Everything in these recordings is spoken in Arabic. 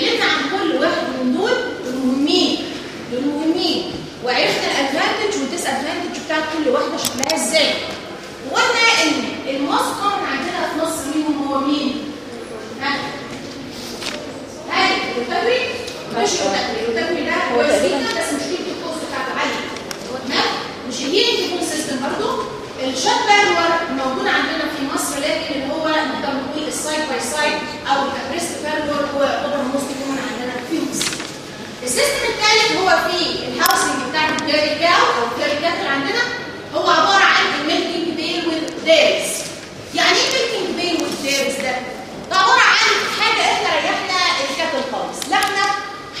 واتكلمنا عن كل واحد من دول المهمين المهمين وعرفنا ال advantage وال disadvantage بتاعت كل واحدة شكلها إزاي وقلنا ان ال most common عندنا في مصر مين هو مين؟ ها؟ هل ال rotatory؟ مش ال rotatory ده هو سيكا بس مشكلته ال cost بتاعته عاليه تمام؟ مش ال herringbone system برضه ال chute parlour موجود عندنا في مصر لكن اللي هو نقدر نقول ال side by side أو ال abreast parlor هو يعتبر most common عندنا في مصر السيستم الثالث هو في الهاوسنج بتاع الديري كاو أو الديري كاتل عندنا هو عبارة عن ال milking bail وال yards يعني إيه milking bail وال yards ده؟ ده عبارة عن حاجة إحنا ريحنا ال cattle خالص. لا إحنا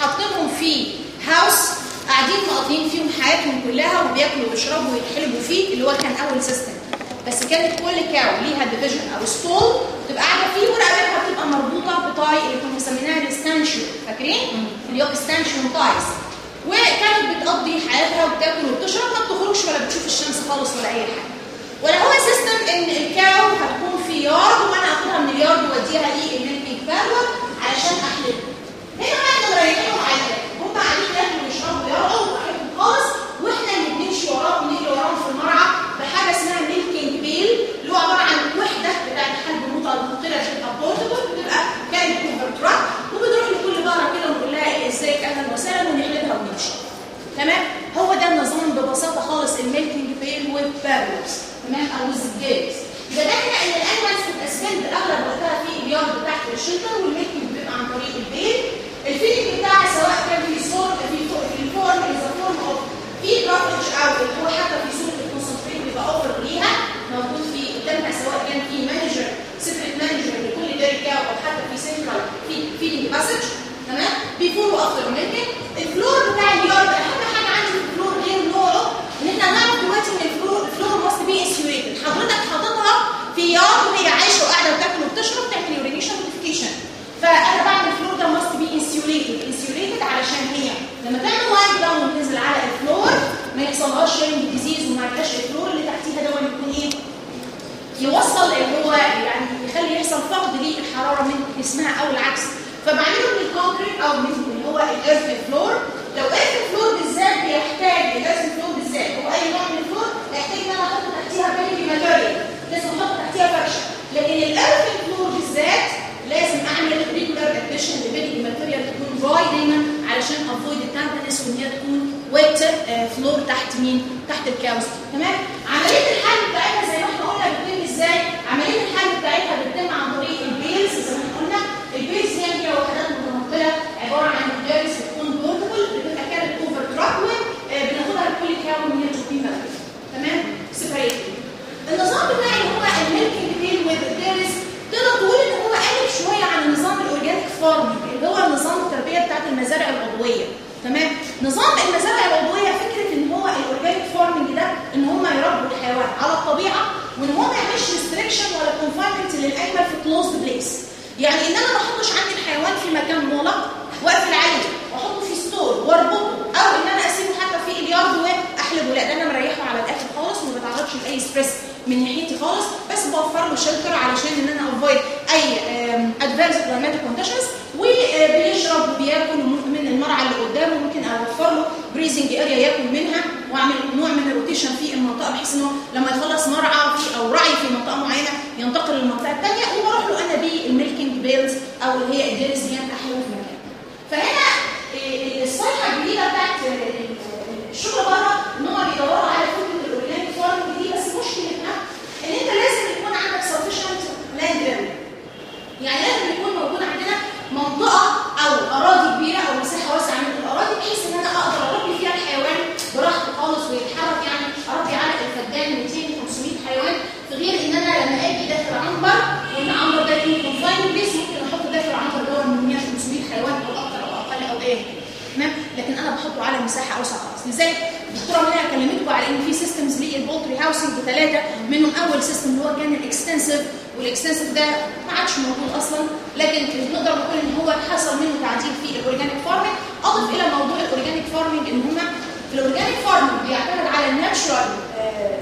حاطينهم في house قاعدين مقضيين فيهم حياتهم كلها وبياكلوا ويشربوا ويتحلبوا فيه اللي هو كان أول system بس كانت كل cow ليها division أو stall تبقى قاعدة فيه ورقبتها بتبقى مربوطة ب tie اللي كنا مسميناها ال stanchion فاكرين؟ اللي هو stanchion ties وكانت بتقضي حياتها وبتاكل وبتشرب ما بتخرجش ولا بتشوف الشمس خالص ولا أي حاجة. ولا هو system إن ال cow هتكون في يارد وأنا آخدها من اليارد وأوديها لي ال milking parlor علشان احلبها هنا بقى إحنا مريحينهم على الآخر هم قاعدين ياكلوا ويشربوا ويرعوا وراحتهم خالص وإحنا اللي بنمشي وراهم ونجري وراهم في المرعى بحاجه اسمها milking bail اللي هو عبارة عن وحدة بتاعت حلب متنقله بتبقى portable بتبقى carried over truck وبنروح لكل بقره كده ونقول لها إيه إزيك؟ أهلا وسهلا ونحلبها ونمشي. تمام؟ هو ده النظام ببساطة خالص ال milking bail وال parlors تمام؟ أو الزجاج. إحنا ان ال animals بت spend اغلب وقتها في اليارد تحت ال shelter وال milking بيبقى عن طريق ال bail. الفيلينج بتاعها سواء كان في صور في في الفورم از فورم اوف في جرافيتش أو اللي هو حتى في صورة الكونسنتريت بيبقى أوفر ليها موجود في قدامها سواء كان في مانجر سفره مانجر لكل ديركا أو حتى في سنترال في في باسج تمام؟ بيفولو وافتر ميلكينج الفلور بتاع اليارد أهم حاجة عندي في الفلور غير نوعه إن إحنا نعرف دلوقتي إن الفلور الفلور ماست بي انسيوريتد حضرتك حاططها في يارد وهي عايشة وقاعدة وبتاكل وبتشرب تعمل يورينيشن نوتيفيكيشن فأنا بعمل ال floor ده must be insulated insulated علشان هي لما تعمل lie down وتنزل على ال floor ما يحصلهاش chilling disease وما يبقاش ال floor اللي تحتيها ده يكون إيه؟ يوصل إن هو يعني يخلي يحصل فقد للحرارة من جسمها أو العكس. فبعمله من ال concrete أو من اللي هو ال earth floor لو earth floor بالذات بيحتاج ال earth floor بالذات هو أي نوع من ال floor يحتاج إن أنا أحط تحتيها bedding material لازم أحط تحتيها فرشة. لكن الارث فلور بالذات لازم أعمل ريجولار اديشن لبيلي ماتيريال تكون دراي دايما علشان أفويد التامبنس وإن هي تكون ويت فلور تحت مين؟ تحت الكاوس تمام؟ عملية الحل بتاعتها زي ما إحنا قلنا بتتم إزاي؟ عملية الحل بتاعتها بتتم عن طريق البيلز زي ما إحنا قلنا البيلز هي هي وحدات متنقلة عبارة عن الجالس بتكون بورتبل بتبقى كانت اوفر تراكوين بناخدها لكل كاون هي تشوفين تمام؟ separately النظام بتاعي هو ال milking bail with ال yards تقدر تقول ان هو قلب شوية عن النظام ال organic farming اللي هو نظام التربيه بتاعت المزارع العضويه تمام؟ نظام المزارع العضوية فكرة إن هو ال organic farming ده إن هم يربوا الحيوان على الطبيعة وإن هو ما يعملش restriction ولا confinement لل animal في closed place يعني إن أنا ما أحطش عندي الحيوان في مكان مغلق وأقفل عليه وأحطه في stall وأربطه أو إن أنا أسيبه حتى في اليارد وأحلبه. لا ده أنا مريحه على الآخر خالص وما بتعرضش لأي stress من ناحيتي خالص بس بوفر له shelter علشان إن أنا avoid أي adverse climatic conditions وبيشرب وبياكل من المرعى اللي قدامه ممكن أوفر له grazing area ياكل منها وأعمل نوع من ال rotation في المنطقة بحيث إنه لما يخلص مرعى في أو رعي في منطقة معينة ينتقل للمنطقة الثانية وبروح له أنا بال milking bails أو اللي هي الديرز دي في مكان فهنا الصيحه الجديدة بتاعت الشغل بره إن هم بيدوروا على فكره ال organic farming دي بس مشكلتها إن أنت لازم يكون عندك sufficient land يعني لازم منطقه أو أراضي كبيرة أو مساحة واسعة من الأراضي بحيث إن أنا أقدر أربي فيها الحيوان براحته خالص ويتحرك يعني أربي على الفدان 200 500 حيوان غير إن أنا لما آجي داخل عنبر وإن عنبر ده يكون confined place ممكن أحط داخل عنبر ده من 100 500 حيوان أو أكتر أو أقل أو إيه تمام؟ لكن أنا بحطه على مساحة أوسع خالص. لذلك الدكتوره منى كلمتكم على إن في systems لل poultry housing ثلاثة منهم أول system اللي هو كان ال extensive وال extensive ده ما عادش موجود أصلا لكن نقدر نقول إن هو حصل منه تعديل في ال organic farming أضف إلى موضوع ال organic farming إن هم ال organic farming بيعتمد على ال natural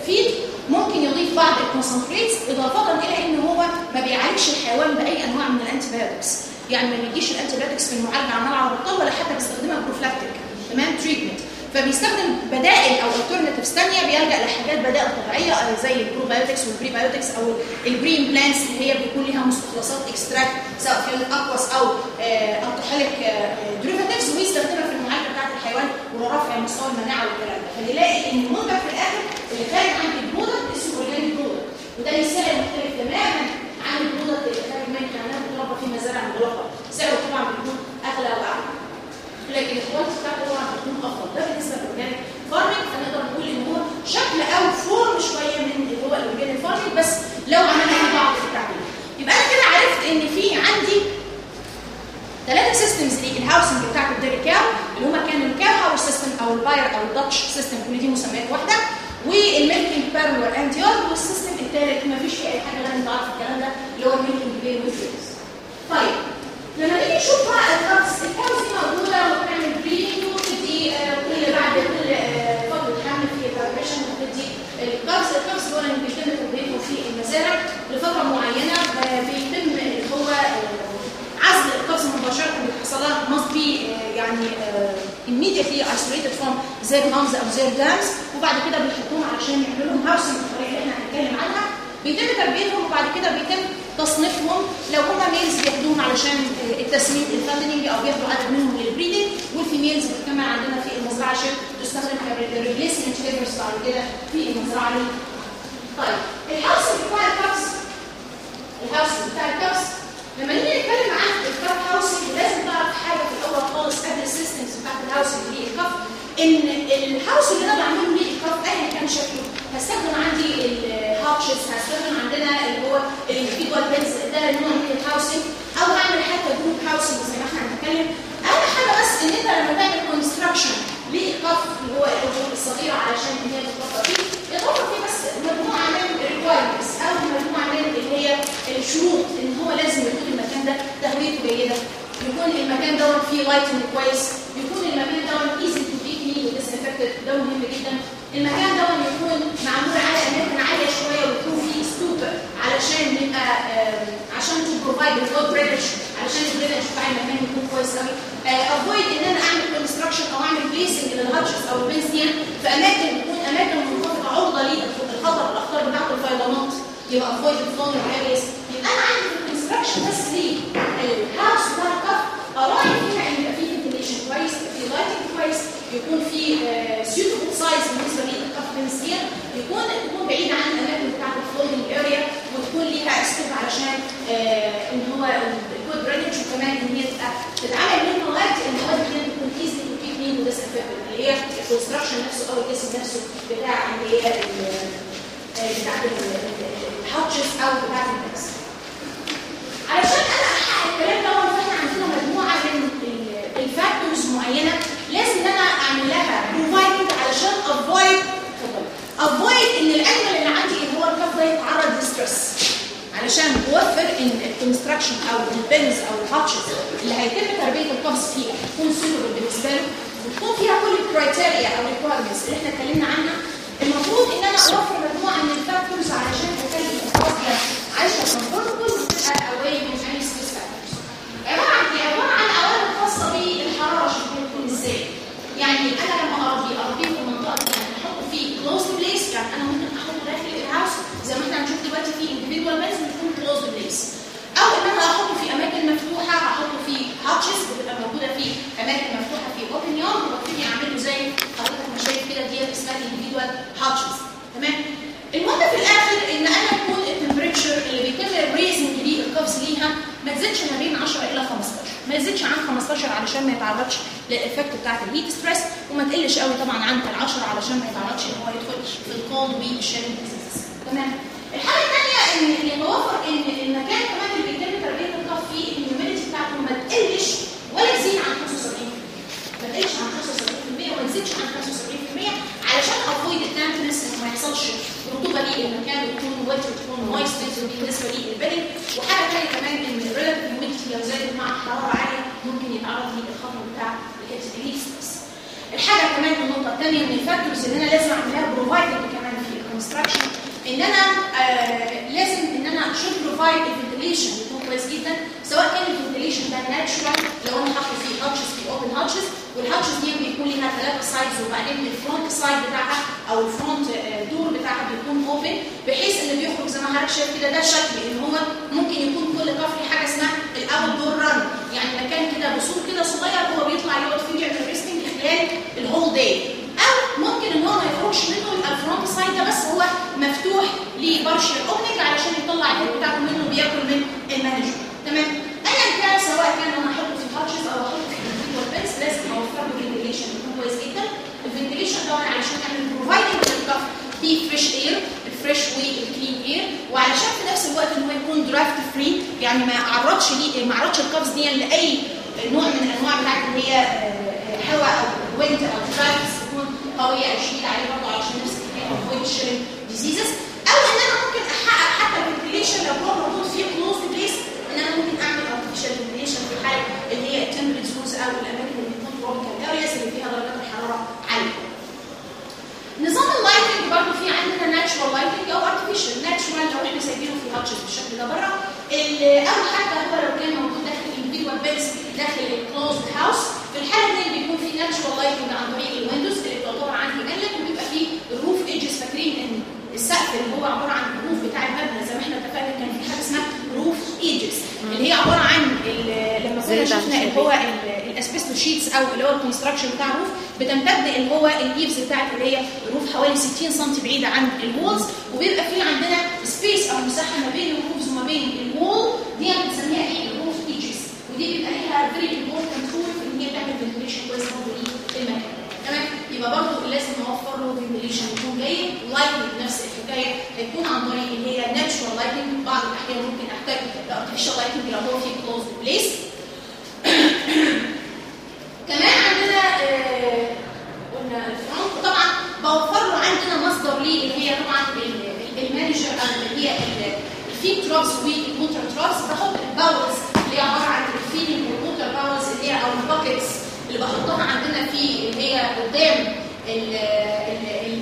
feed ممكن يضيف بعض ال concentrates إضافة إلى إن هو ما بيعالجش الحيوان بأي أنواع من ال antibiotics يعني ما بيجيش ال antibiotics في المعالجة عمال على بطال ولا حتى بيستخدمها prophylactic تمام؟ treatment فبيستخدم بدائل أو alternatives ثانية بيلجأ لحاجات بدائل طبيعية زي ال probiotics وال prebiotics أو ال green plants اللي هي بيكون لها مستخلصات extract سواء كانت aqueous أو alcoholic derivatives ويستخدمها في المعالجة بتاعت الحيوان ولرفع مستوى المناعة والكلام ده. فنلاقي إن المنتج في الآخر اللي خارج عن ال product اسمه organic product وده ليه مختلف تماما عن ال product اللي خارج من كانها بتربى في مزارع مغلقة. سعره طبعا بيكون أغلى وأعلى. لكن ال quality بتاعته طبعا بتكون أفضل. ده بالنسبة لل organic farming فنقدر نقول إن هو شكل أو form شوية من اللي هو ال organic farming بس لو عملنا بعض التعديل يبقى أنا كده عرفت إن في عندي ثلاثة systems لل housing بتاعت ال dairy cow اللي هم كانوا ال cow house system أو ال byre أو ال Dutch system كل دي مسميات واحدة وال milking parlor وال and yard وال system الثالث ما فيش فيه أي حاجة غير انت عارف الكلام ده اللي هو ال milking bails طيب. لما نيجي نشوف بقى ال calves ال calves دي موجوده وبنعمل breeding وبتدي كل بعد كل فترة حمل في ال parturition وبتدي ال calves ال calves دول اللي بيتم تربيته في المزارع لفترة معينة بيتم اللي هو عزل ال calves مباشرة بيحصل لها must be يعني immediately isolated from their أو their dams وبعد كده بيحطوهم علشان يعملوا لهم housing بالطريقة اللي إحنا هنتكلم عنها. بيتم تربيتهم وبعد كده بيتم تصنيفهم. لو هما males بياخدوهم علشان التسمين ال fattening أو بياخدوا عدد منهم لل breeding وال females بتكمل عندنا في المزرعة عشان تستخدم ك replacement heifers بعد كده في المزرعة. طيب الهاوسنج بتاع الكبس الهاوسنج بتاع الكبس. لما نيجي نتكلم عن ال calf housing لازم تعرف حاجة في الأول خالص. قبل السيستمز بتاعت الهاوسنج للكف إن الهاوس اللي أنا بعمله لل calf ايا كان شكله. هستخدم عندي ال hutches هستخدم عندنا اللي هو ال individual pens ده نوع من ال housing أو اعمل حتى group housing زي ما إحنا هنتكلم اهم حاجة بس إن أنت لما تعمل construction لل calf اللي هو الغرفه الصغيرة علشان إن هي تتوفر فيه يتوفر فيه بس مجموعة من ال requirements أو مجموعة من اللي هي الشروط إن هو لازم يكون المكان ده تهويته جيدة. يكون المكان دوت فيه lighting كويس. يكون المكان دوت easy و disinfected ده مهم جدا. المكان دوت يكون معمول على أماكن عالية شوية ويكون فيه slope علشان يبقى عشان to provide drainage علشان ال drainage بتاع المكان يكون كويس قوي avoid إن أنا أعمل construction أو أعمل placing لل hutches أو ال pens دي. في أماكن تكون أماكن منخفضة عرضة للخطر الأخطار بتاعت الفيضانات. يبقى avoid ال flooded areas يبقى أنا عندي في ال construction بس لل house بتاع ال calf أراعي فيها إن يبقى فيه ventilation كويس فيه lighting كويس يكون في suitable size بالنسبة لل calf بنسير يكون تكون بعيده عن الأماكن بتاعت ال flooding area وتكون ليها slope علشان آه إن هو ال good drainage وكمان إن هي تبقى تتعامل من مواد المواد دي تكون easy وفي clean و dis اللي هي ال construction نفسه أو الجسم نفسه بتاع اللي هي بتاعت ال hutches أو بتاعت ال pens علشان أنا أحقق الكلام ده فاحنا عندنا مجموعة من ال factors معينة لازم أنا أعمل لها providing علشان avoid avoid إن ال animal اللي عندي اللي هو ال calf ده يتعرض ل stress علشان اوفر إن ال construction أو ال pens أو ال hutches اللي هيتم تربية ال calves فيها تكون suitable بالنسبة له. وتكون فيها كل ال criteria أو ال requirements اللي إحنا اتكلمنا عنها. المفروض إن أنا أوفر مجموعة من ال factors علشان أخلي ال calves ده عايشة comfortable وتبقى away من اي stress factors عبارة عن إيه؟ عبارة عن أوامر خاصة إزاي يعني أنا لما اربيه اربيه في المنطقة دي يعني احطه في close place يعني أنا ممكن احطه داخل ال house زي ما إحنا هنشوف دلوقتي في individual pens بتكون close place أو إن أنا أحطه في أماكن مفتوحة أحطه في hutches بتبقى موجودة في أماكن مفتوحة في open yard وابتدي اعمله زي حضرتك ما شايف كده دي اسمها individual hutches تمام؟ المهم في الآخر إن أنا يكون ال temperature اللي بيتم ال raising لل calves ليها ما تزيدش ما بين 10 إلى 15 ما يزيدش عن 15 علشان ما يتعرضش لل effect بتاعت ال heat stress وما تقلش قوي طبعا عن ال 10 علشان ما يتعرضش إن هو يدخل في وال shivering disease تمام. الحاجة الثانية إن اللي بوفر إن المكان كمان اللي بيتم تربية ال calf فيه ال humidity بتاعته ما تقلش ولا تزيد عن 75 ما تقلش عن 75% وما تزيدش عن 75% علشان avoid ال dampness ان ما يحصلش رطوبه للمكان وتكون wet وتكون moist بالنسبة لل bedding وحاجه ثانية كمان ان ال relative humidity لو زادت مع حراره عاليه ممكن يتعرض للخطر بتاع stress الحاجة كمان النقطه الثانية من ال factors اللي أنا لازم اعملها providing كمان في ال construction ان أنا آه لازم ان أنا should provide ال ventilation كويس جدا سواء كان ال ventilation ده natural لو أنا حاطه فيه hutches في open hutches وال hutches دي بيكون ليها ثلاثة sides وبعدين ال front side بتاعها أو ال front door بتاعها بيكون open بحيث إن بيخرج زي ما حضرتك شايف كده ده شكل إن هو ممكن يكون كل ليه حاجة اسمها ال outdoor run يعني مكان كده بسور كده صغير هو بيطلع يقعد فيه يعمل resting خلال ال whole day ممكن إن هو ما يخرجش منه يبقى ال front side ده بس هو مفتوح ل partial opening علشان يطلع ال head بتاعته منه وبياكل من ال manger تمام؟ ايا كان سواء كان أنا أحطه في hutches أو أحطه في individual pens لازم أوفر له ventilation يكون كويس جدا. ال ventilation طبعا علشان نعمل providing لل calf في fresh air ال fresh وال clean air وعلشان في نفس الوقت إن هو يكون draft free يعني ما اعرضش ليه ما اعرضش ال calves دي لأي نوع من الانواع بتاعت اللي هي هواء أو wind أو تكون قويه أو شديده عليه برضه علشان الحكاية avoid shivering diseases أو إن أنا ممكن أحقق حتى ال ventilation لو هو موجود فيه close place إن أنا ممكن أعمل artificial ventilation في الحاله اللي هي ال temperate أو الأماكن اللي بتكون tropical areas اللي فيها درجات الحرارة عالية. نظام ال lighting برضه في عندنا natural lighting أو artificial natural لو إحنا سايبينه في hutches بالشكل ده بره أو حتى هو لو كان موجود داخل pens داخل ال closed house في الحالة دي بيكون في natural lighting عن طريق ال windows اللي بتعتبر عندي مقلب وبيبقى فيه ال roof edges فاكرين إن السقف اللي هو عبارة عن ال roof بتاع المبنى زي ما إحنا اتفقنا كان في حاجة اسمها roof edges اللي هي عبارة عن لما كنا شفنا اللي هو ال asbestos sheets أو اللي هو ال construction بتاع ال roof بتمتد اللي هو ال eaves بتاعت اللي هي ال roof حوالي 60 سم بعيدة عن ال walls وبيبقى في عندنا space أو مساحة ما بين ال roofs وما بين ال wall دي بنسميها إيه؟ ال roof edges ودي بيبقى ليها very important هي تعمل ventilation كويس برضه للمكان تمام؟ يبقى برضه لازم نوفر له ventilation يكون جيد lighting نفس الحكاية. هيكون عن طريق اللي هي natural lighting بعض الأحيان ممكن أحتاج ل artificial lighting لو هو في closed place كمان عندنا آه قلنا ال front. طبعا بوفر له عندنا مصدر ليه؟ اللي هي طبعا ال manger أو اللي هي ال feed troughs وال water troughs بحط ال bowls اللي هي عباره عن ال feeding وال water bowls اللي هي أو ال buckets اللي بحطها عندنا في اللي هي قدام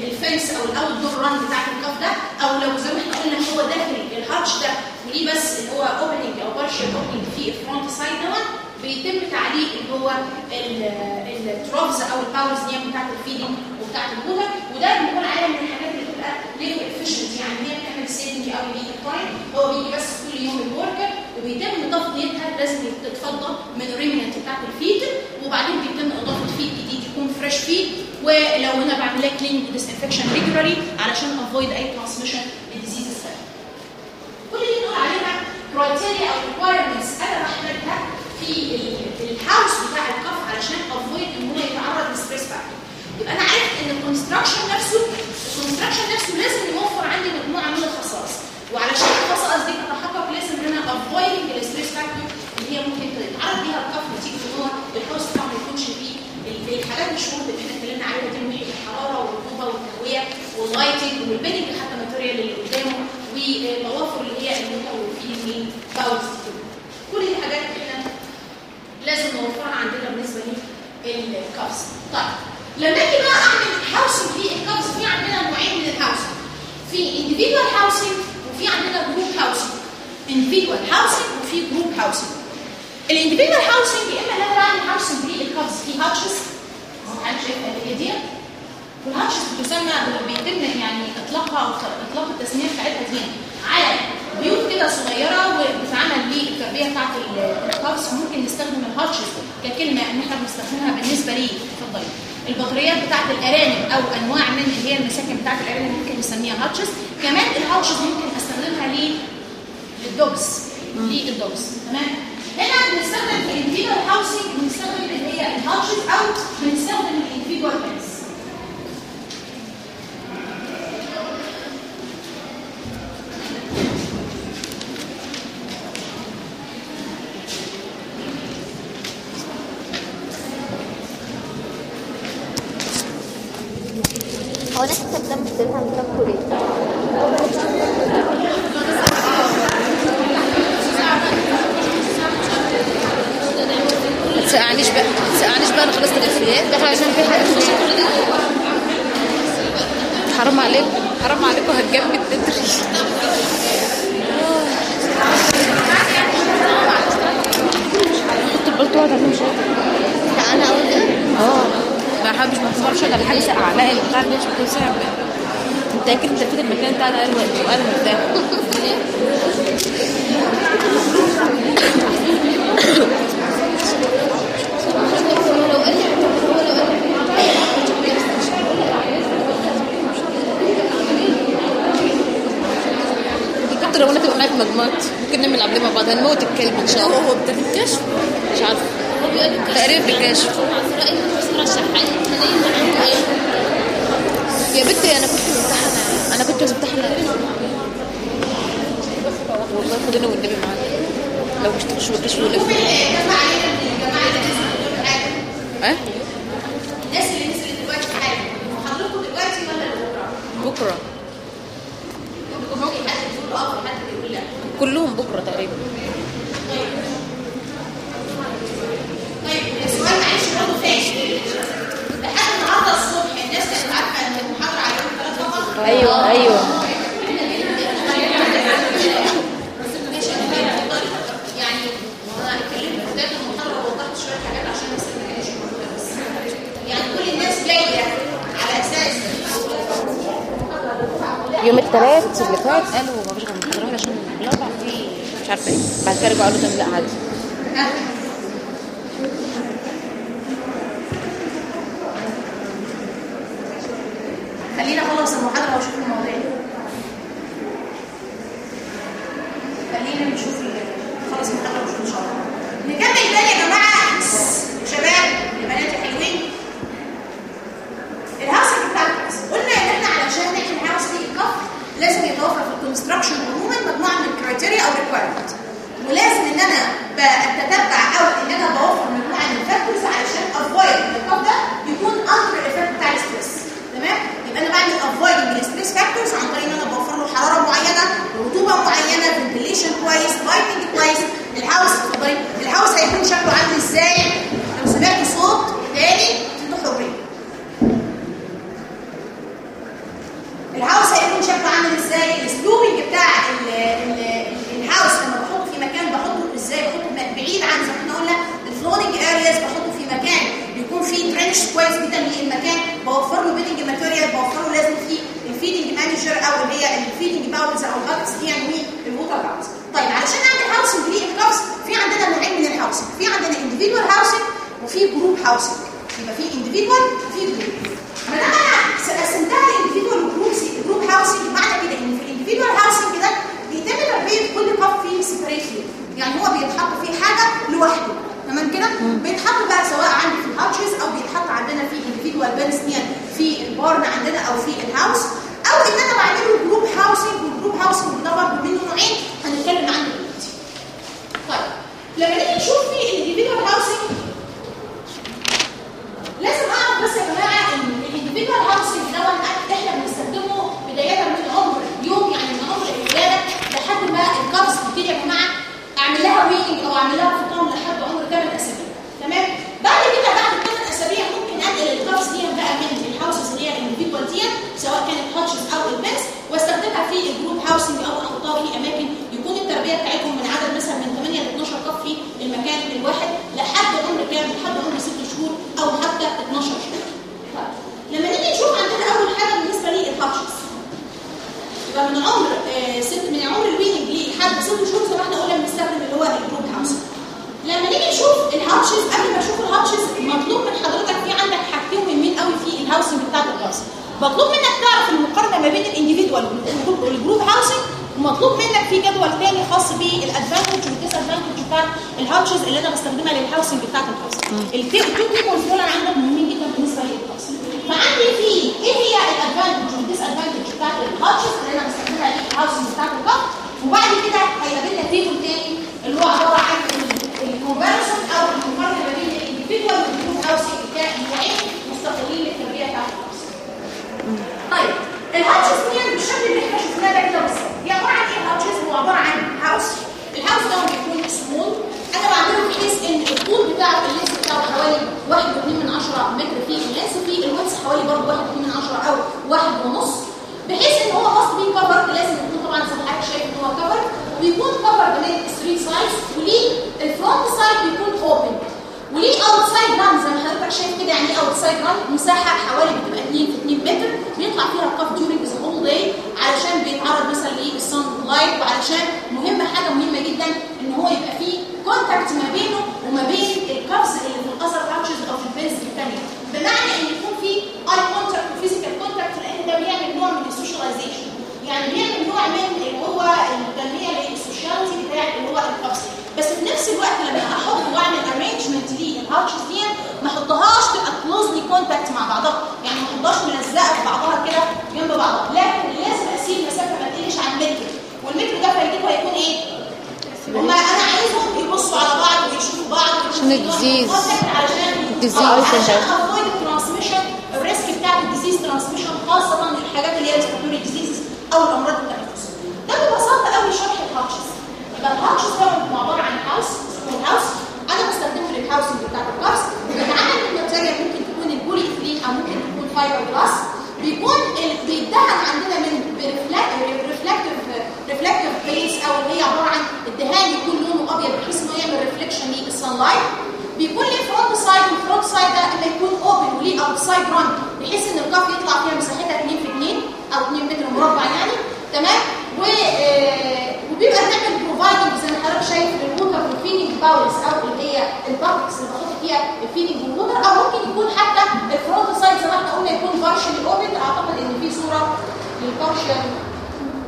ال fence أو ال outdoor run بتاعت ال calf ده. أو لو زي ما إحنا قلنا هو داخل الهاتش ده وليه بس اللي هو اوبننج أو بارش ستراكشر اوبننج في الفرونت سايد دوت بيتم تعليق اللي هو التروفز أو الباورز نيام بتاعت الفيدنج وبتاعت الووتر وده بيكون عالم من الحاجات اللي بتبقى ليكو افيشنت يعني هي بتعمل سيفنج أو ليك تايم هو بيجي بس كل يوم الوركر وبيتم تفضيتها لازم تتفضى من الريمنت بتاعت الفيد وبعدين بيتم إضافة فيد جديد يكون فريش فيد ولو أنا بعمل لها clean و disinfection regularly علشان avoid أي transmission ل diseases كل دي نقول عليها criteria أو requirements أنا بحتاجها في ال house بتاع ال calf علشان avoid إن هو يتعرض ل stress factor يبقى أنا عرفت إن ال construction نفسه ال construction نفسه لازم يوفر عندي مجموعة من الخصائص. وعلشان الخصائص دي تتحقق لازم إن أنا avoiding ال stress factor اللي هي ممكن تتعرض ليها ال calf نتيجة إن هو ال house بتاعه ما يكونش فيه. الحاجات الشروط اللي إحنا اتكلمنا عليها دي من ناحيه الحراره والرطوبه والتهويه وال lighting وال bedding حتى ال material اللي قدامه وتوافر اللي هي ال water وال feeding bowls كل دي حاجات إحنا لازم نوفرها عندنا بالنسبة لل calves طيب لما أجي بقى اعمل housing في ال calves في عندنا نوعين من ال housing في individual housing وفي عندنا group housing individual housing وفي group housing ال individual housing يا اما لو بعمل housing لل calves في hutches حضرتك شايفها اللي هي دي وال hutches بتسمى بيتم يعني إطلاقها أو إطلاق التسمية بتاعتها دي. على بيوت كده صغيرة وبتتعمل للتربيه بتاعت ال calves ممكن نستخدم ال hutches ككلمة إن إحنا بنستخدمها بالنسبة لي. اتفضلي. البطاريات بتاعت الأرانب أو أنواع من اللي هي المساكن بتاعت الأرانب ممكن نسميها hutches كمان ال hutches ممكن أستخدمها لل dogs لل dogs تمام؟ هنا بنستخدم في ال individual housing بنستخدم اللي هي ال hutches أو بنستخدم ال individual وعلشان مهمه حاجة مهمة جدا إن هو يبقى فيه contact ما بينه وما بين ال calves اللي في ال other hutches أو في ال pens الثانية بمعنى إن يكون في اي contact و physical contact لأن ده بيعمل نوع من ال socialization يعني بيعمل نوع من اللي هو التنميه لل sociality بتاع اللي هو ال calves بس في نفس الوقت لما أحط واعمل arrangement لل hutches دي ما أحطهاش تبقى closely contact مع بعضها. يعني ما أحطهاش ملزقة في بعضها كده جنب بعضها. لكن لازم أسيب مسافة ما تقلش عن متر. والمتر ده فايدته هيكون إيه؟ هما أنا عايزهم يبصوا على بعض ويشوفوا بعض عشان ال disease. علشان ال disease. آه، عشان avoid ال transmission ال risk بتاع ال disease transmission خاصة الحاجات اللي هي respiratory disease أو الأمراض التنفس ده ببساطة قوي شرح ال hutches يبقى ال hutches ده عبارة عن house اسمه house أنا بستخدمه لل housing بتاع ال calves بيتعمل من material ممكن تكون البولي اثلين أو ممكن تكون فايبر جلاس بيكون بيدهن عندنا من reflective reflective base أو اللي هي عبارة عن الدهان يكون لونه أبيض بحيث إنه يعمل reflection لل sunlight بيكون ليه front side وال front side ده اما يكون open وليه outside run بحيث إن ال calf يطلع فيها مساحتها 2 في 2 أو 2 متر مربع يعني. تمام؟ و آه، وبيبقى بنعمل providing زي ما حضرتك شايف وال feeding bowls أو اللي هي ال buckets اللي بحط فيها ال feeding وال water أو ممكن يكون حتى ال front side زي ما إحنا قلنا يكون partially open أعتقد إن في صورة لل partial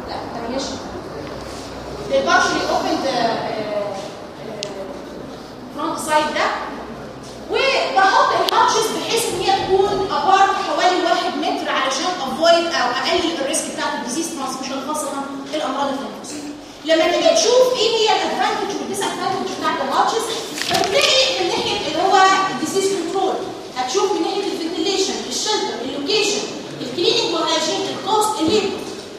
لا تمام لل partially open front side ده وبحط ال hutches بحيث إن هي تكون apart حوالي 1 متر علشان avoid أو أقلل ال risk بتاعت ال disease transmission خاصة الأمراض التنفسية. لما تيجي تشوف إيه هي ال advantage وال disadvantage بتاعت ال hutches هتلاقي من ناحية اللي هو ال disease control هتشوف من ناحية الفنتيليشن الشلتر اللوكيشن الكليننج والهايجين الكوست الليبر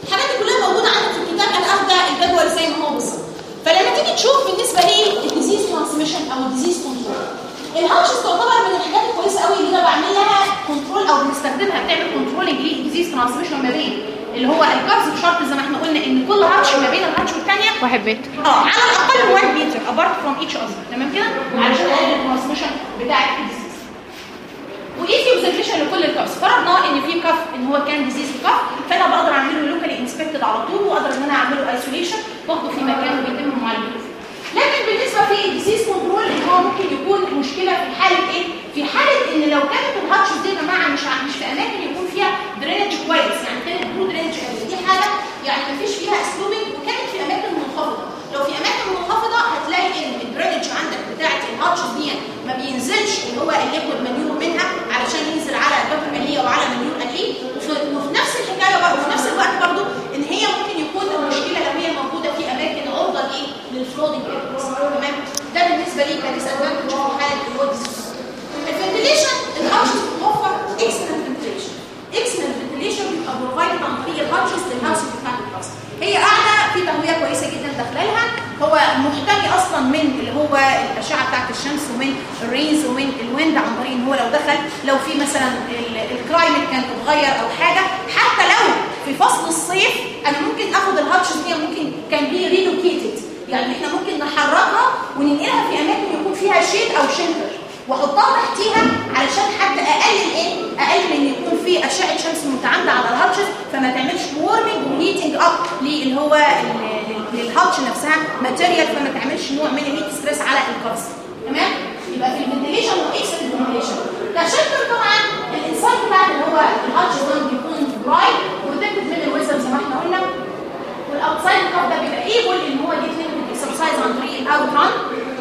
الحاجات دي كلها موجودة عندك في الكتاب أنا أخدة الجدول زي ما هو بالظبط. فلما تيجي تشوف بالنسبة لل disease transmission أو ال disease control ال hutches تعتبر من الحاجات الكويسة قوي اللي أنا بعمل لها control أو بنستخدمها بتعمل controlling لل disease transmission ما بين. اللي هو ال calves بشرط زي ما إحنا قلنا إن كل hutch ما بين ال hutch والثانيه واحد متر آه على الأقل 1 متر apart from each other تمام كده؟ علشان اقلل الترانسميشن بتاع الديزيز ايزي اوبزرفيشن لكل الكفs فرضنا إن في calf إن هو كان disease calf فأنا بقدر أعمله locally inspected على طول وأقدر إن أنا أعمله isolation واخده في مكان وبيتم معالجته. لكن بالنسبة في ال disease control إن هو ممكن يكون مشكلة في حالة إيه؟ في حالة إن لو كانت ال hutches دي يا جماعة مش مش في أماكن يكون فيها drainage كويس يعني كانت poor drainage دي حاجة يعني مفيش فيها sloping وكانت في أماكن منخفضة. لو في أماكن منخفضة هتلاقي إن الدرينج عندك بتاعة الهاتشز دي ما بينزلش اللي هو الليكويد منيور منها علشان ينزل على باب اليه وعلى منيور اليه وفي نفس الحكاية وفي نفس الوقت برضه إن هي ممكن يكون المشكلة لو هي موجوده في اماكن عرضه لايه؟ للفلودنج تمام؟ ده بالنسبة لي كديس ادفانتج في حالة الوودز الفنتليشن الهاتشز بتوفر اكسلنت فنتليشن اكسلنت فنتليشن بيبقى بروفايد عن طريق الهاتشز للهاوس بتاعت الراس هي قاعدة في تهويه كويسة جدا داخلها. هو محتاج أصلا من اللي هو الأشعة بتاعت الشمس ومن ال rains ومن ال wind عن طريق إن هو لو دخل لو في مثلا ال- ال climate كان اتغير أو حاجة حتى لو في فصل الصيف أنا ممكن آخد ال hutches دي ممكن can be relocated يعني إحنا ممكن نحركها وننقلها في أماكن يكون فيها shade أو shelter وأحطها تحتيها علشان حتى أقلل إيه؟ اقلل ان يكون في أشعة شمس متعامده على ال hutches فما تعملش وورمنج وهيتنج اب اللي هو للهاتش نفسها ماتيريال فما تعملش نوع من الهيت ستريس على الكرسي تمام؟ يبقى في الفنتليشن واكس الفنتليشن كشلتر طبعا الإنسان بتاع اللي هو الهاتش ده بيكون دراي الويزر زي ما إحنا قلنا والأوتسايد كاب ده بيبقى ايبل إن هو يجيب ليكويد اكسرسايز عن طريق الاوت ران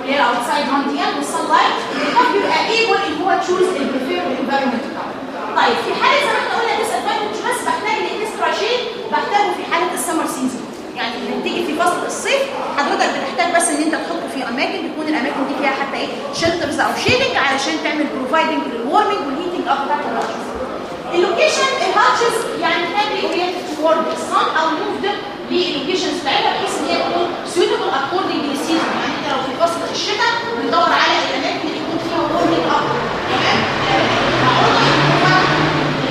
اللي هي الأوتسايد ران دي والصن لايت الكاب بيبقى ايبل إن هو تشوز البريفير انفايرمنت طيب في حالة زي ما إحنا قلنا disadvantage بس بحتاج ل extra shade بحتاجه في حالة ال summer season يعني لما تيجي في فصل الصيف حضرتك بتحتاج بس إن أنت تحطه في أماكن تكون الأماكن دي فيها حتى إيه؟ shelters أو shading علشان تعمل providing لل warming وال heating up بتاعت ال hutches ال location ال hutches يعني be oriented toward ال sun أو moved لل locations بتاعتها بحيث ان هي تكون suitable according لل season يعني انت لو في فصل الشتاء بتدور على الاماكن اللي يكون فيها warming up تمام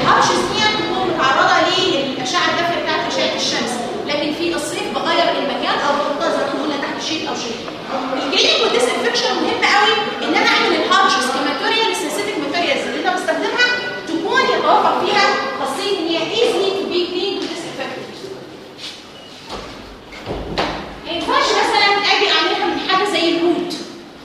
ال hutches دي بتكون متعرضه للاشعه الدافيه بتاعت أشعة الشمس. لكن في الصيف بغير المكان أو بحطها زي ما تحت shed أو shade ال cleaning وال disinfection مهم قوي إن أنا أعمل يتوفر فيها خاصيه ان هي easily to be clean و disinfected ما ينفعش مثلا أجي اعملها من حاجة زي ال wood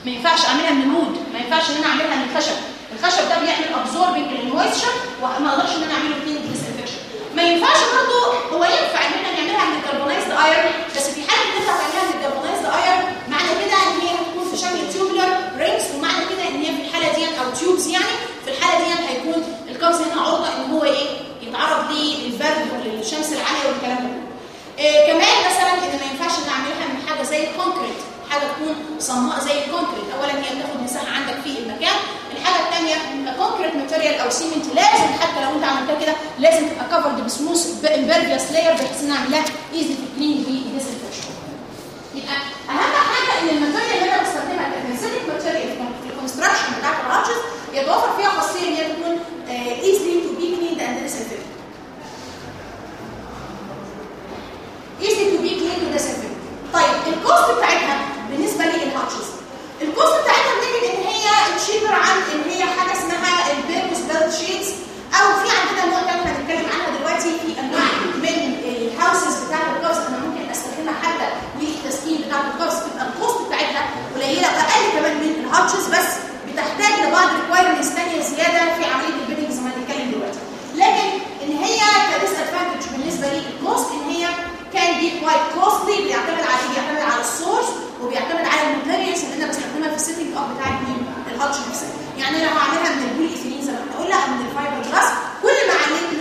ما ينفعش اعملها من ال wood ما ينفعش ان أنا اعملها من الخشب الخشب ده بيعمل absorbing لل moisture وما أقدرش ان أنا اعمله clean disinfection ما ينفعش برضه هو ينفع ان إحنا نعملها من ال carbonized iron بس في حاله ان انت هتعملها من ال carbonized iron معنى كده ان هي هتكون في شكل tubular rings ومعنى كده ان هي في الحاله دي أو tubes يعني في الحاله دي هيكون ال calves هنا عرضة إن هو إيه؟ يتعرض للبرد وللشمس العالية والكلام ده. إيه كمان مثلا إن ما ينفعش ان اعملها من حاجة زي ال concrete. حاجة تكون صماء زي ال concrete. اولا هي بتاخد مساحة عندك في المكان. الحاجة الثانية concrete material أو cement لازم حتى لو أنت عملتها كده لازم تبقى covered ب smooth impervious layer بحيث ان اعملها easy to clean و disinfection يبقى أهم حاجة إن ال material اللي أنا بستخدمها ك synthetic material في ال construction بتاعت ال hutches يتوفر فيها خاصيه ان هي تكون easily to be cleaned and easy to be clean to disinfect. طيب ال cost بتاعتها بالنسبة لل hutches ال cost بتاعتها بنجد ان هي cheaper عن إن هي حاجة اسمها ال purpose built sheds أو في عندنا نوع تاني هنتكلم عنها دلوقتي في أنواع من ال houses بتاعت ال calves أنا ممكن أستخدمها حتى للتسكين بتاعت ال calves تبقى ال cost بتاعتها قليلة واقل كمان من ال hutches بس بتحتاج لبعض requirements ثانية زيادة في عملية ال building زي ما هنتكلم دلوقتي. لكن إن هي ك disadvantage بالنسبة لي ال cost إن هي can be quite costly بيعتمد على بيعتمد على ال source وبيعتمد على ال materials اللي أنا بستخدمها في ال setting up بتاع مين ال hutch نفسها. يعني أنا هعملها من البولي إيثيلين زي ما إحنا قلنا أو من الفايبر جلاس كل ما علمت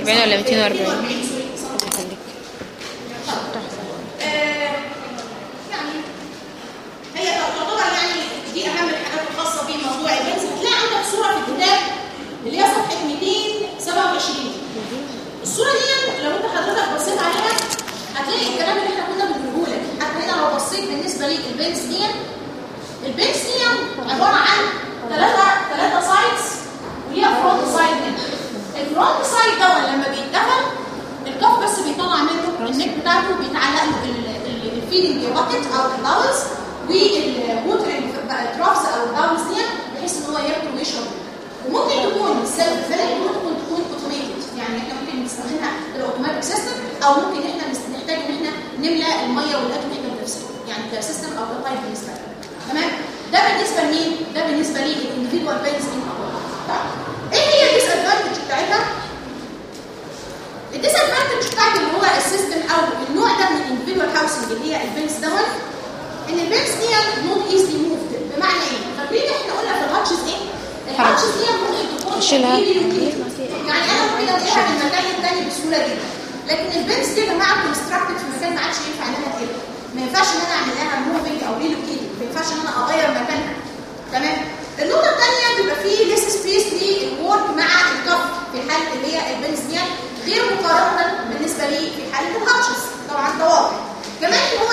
240 ولا 240 اللي هي صفحه 227 الصورة دي لو انت حضرتك بصيت عليها هتلاقي الكلام اللي إحنا كنا بنقوله لك. حتى هنا لو بصيت بالنسبة للبنس دي البنس دي عبارة عن ثلاثة ال front side ده لما بيتقفل ال calf بس بيطلع منه ال neck بتاعته بيتعلق له الفيدنج باكت أو الباولز والووتر ترابس أو الباولز دي بحيث إن هو ياكل ويشرب. وممكن تكون self filling وممكن تكون automated يعني إحنا ممكن نستخدمها بال automatic system أو ممكن إحنا نحتاج إن إحنا نملى المية والأكل إحنا بنفسنا. يعني ك system أو ك type بالنسبة لنا. تمام؟ ده بالنسبة لمين؟ ده بالنسبة لي ال individual pens ان advantage بتاعتها؟ ال disadvantage بتاعت اللي هو ال system أو النوع ده من ال individual housing اللي هي ال pens دوت. إن ال pens دي not easily moved بمعنى إيه؟ فاكرين إحنا قلنا في ال hutches إيه؟ ال hutches دي ممكن تكون وكبيرة. يعني أنا ممكن ألاقيها من مكان للتاني بسهولة جدا. لكن ال pens دي يا جماعة constructed في مكان ما عادش ينفع اعملها كده ما ينفعش إن أنا أعمل لها moving أو relocating ما ينفعش إن أنا أغير مكانها. تمام؟ النقطة الثانية بيبقى فيه less space لل work مع ال calf في حالة اللي هي ال pens دي غير مقارنة بالنسبة لي في حالة ال hutches. طبعا ده واضح. كمان إن هو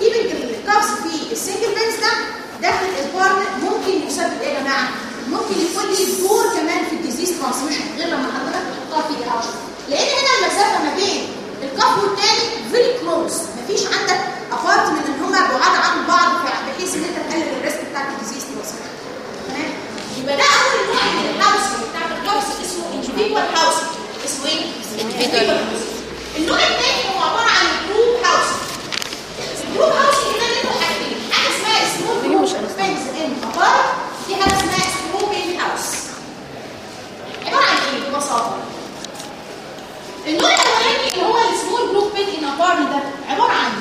keeping ال calves في ال single pens ده داخل ال barn ممكن يسبب إيه يا جماعة؟ ممكن يكون لي دور كمان في ال disease transmission غير لما حضرتك تحطها في ال hutches لأن هنا المسافة ما بين ال calf والتاني very close مفيش عندك apart من إن هما بعاد عن بعض بحيث إن أنت تقلل ال risk بتاعت ال disease transmission يبقى ده اول نوع من ال housing بتاعت ال house اسمه individual housing اسمه إيه؟ Housing. النوع الثاني هو عباره عن ال group housing ال group housing ده له حاجتين حاجة اسمها small group pens in a barn دي حاجة اسمها سموكينج هاوس عباره عن إيه ببساطه النوع الاولاني اللي هو ال small group pen in a barn ده عباره عن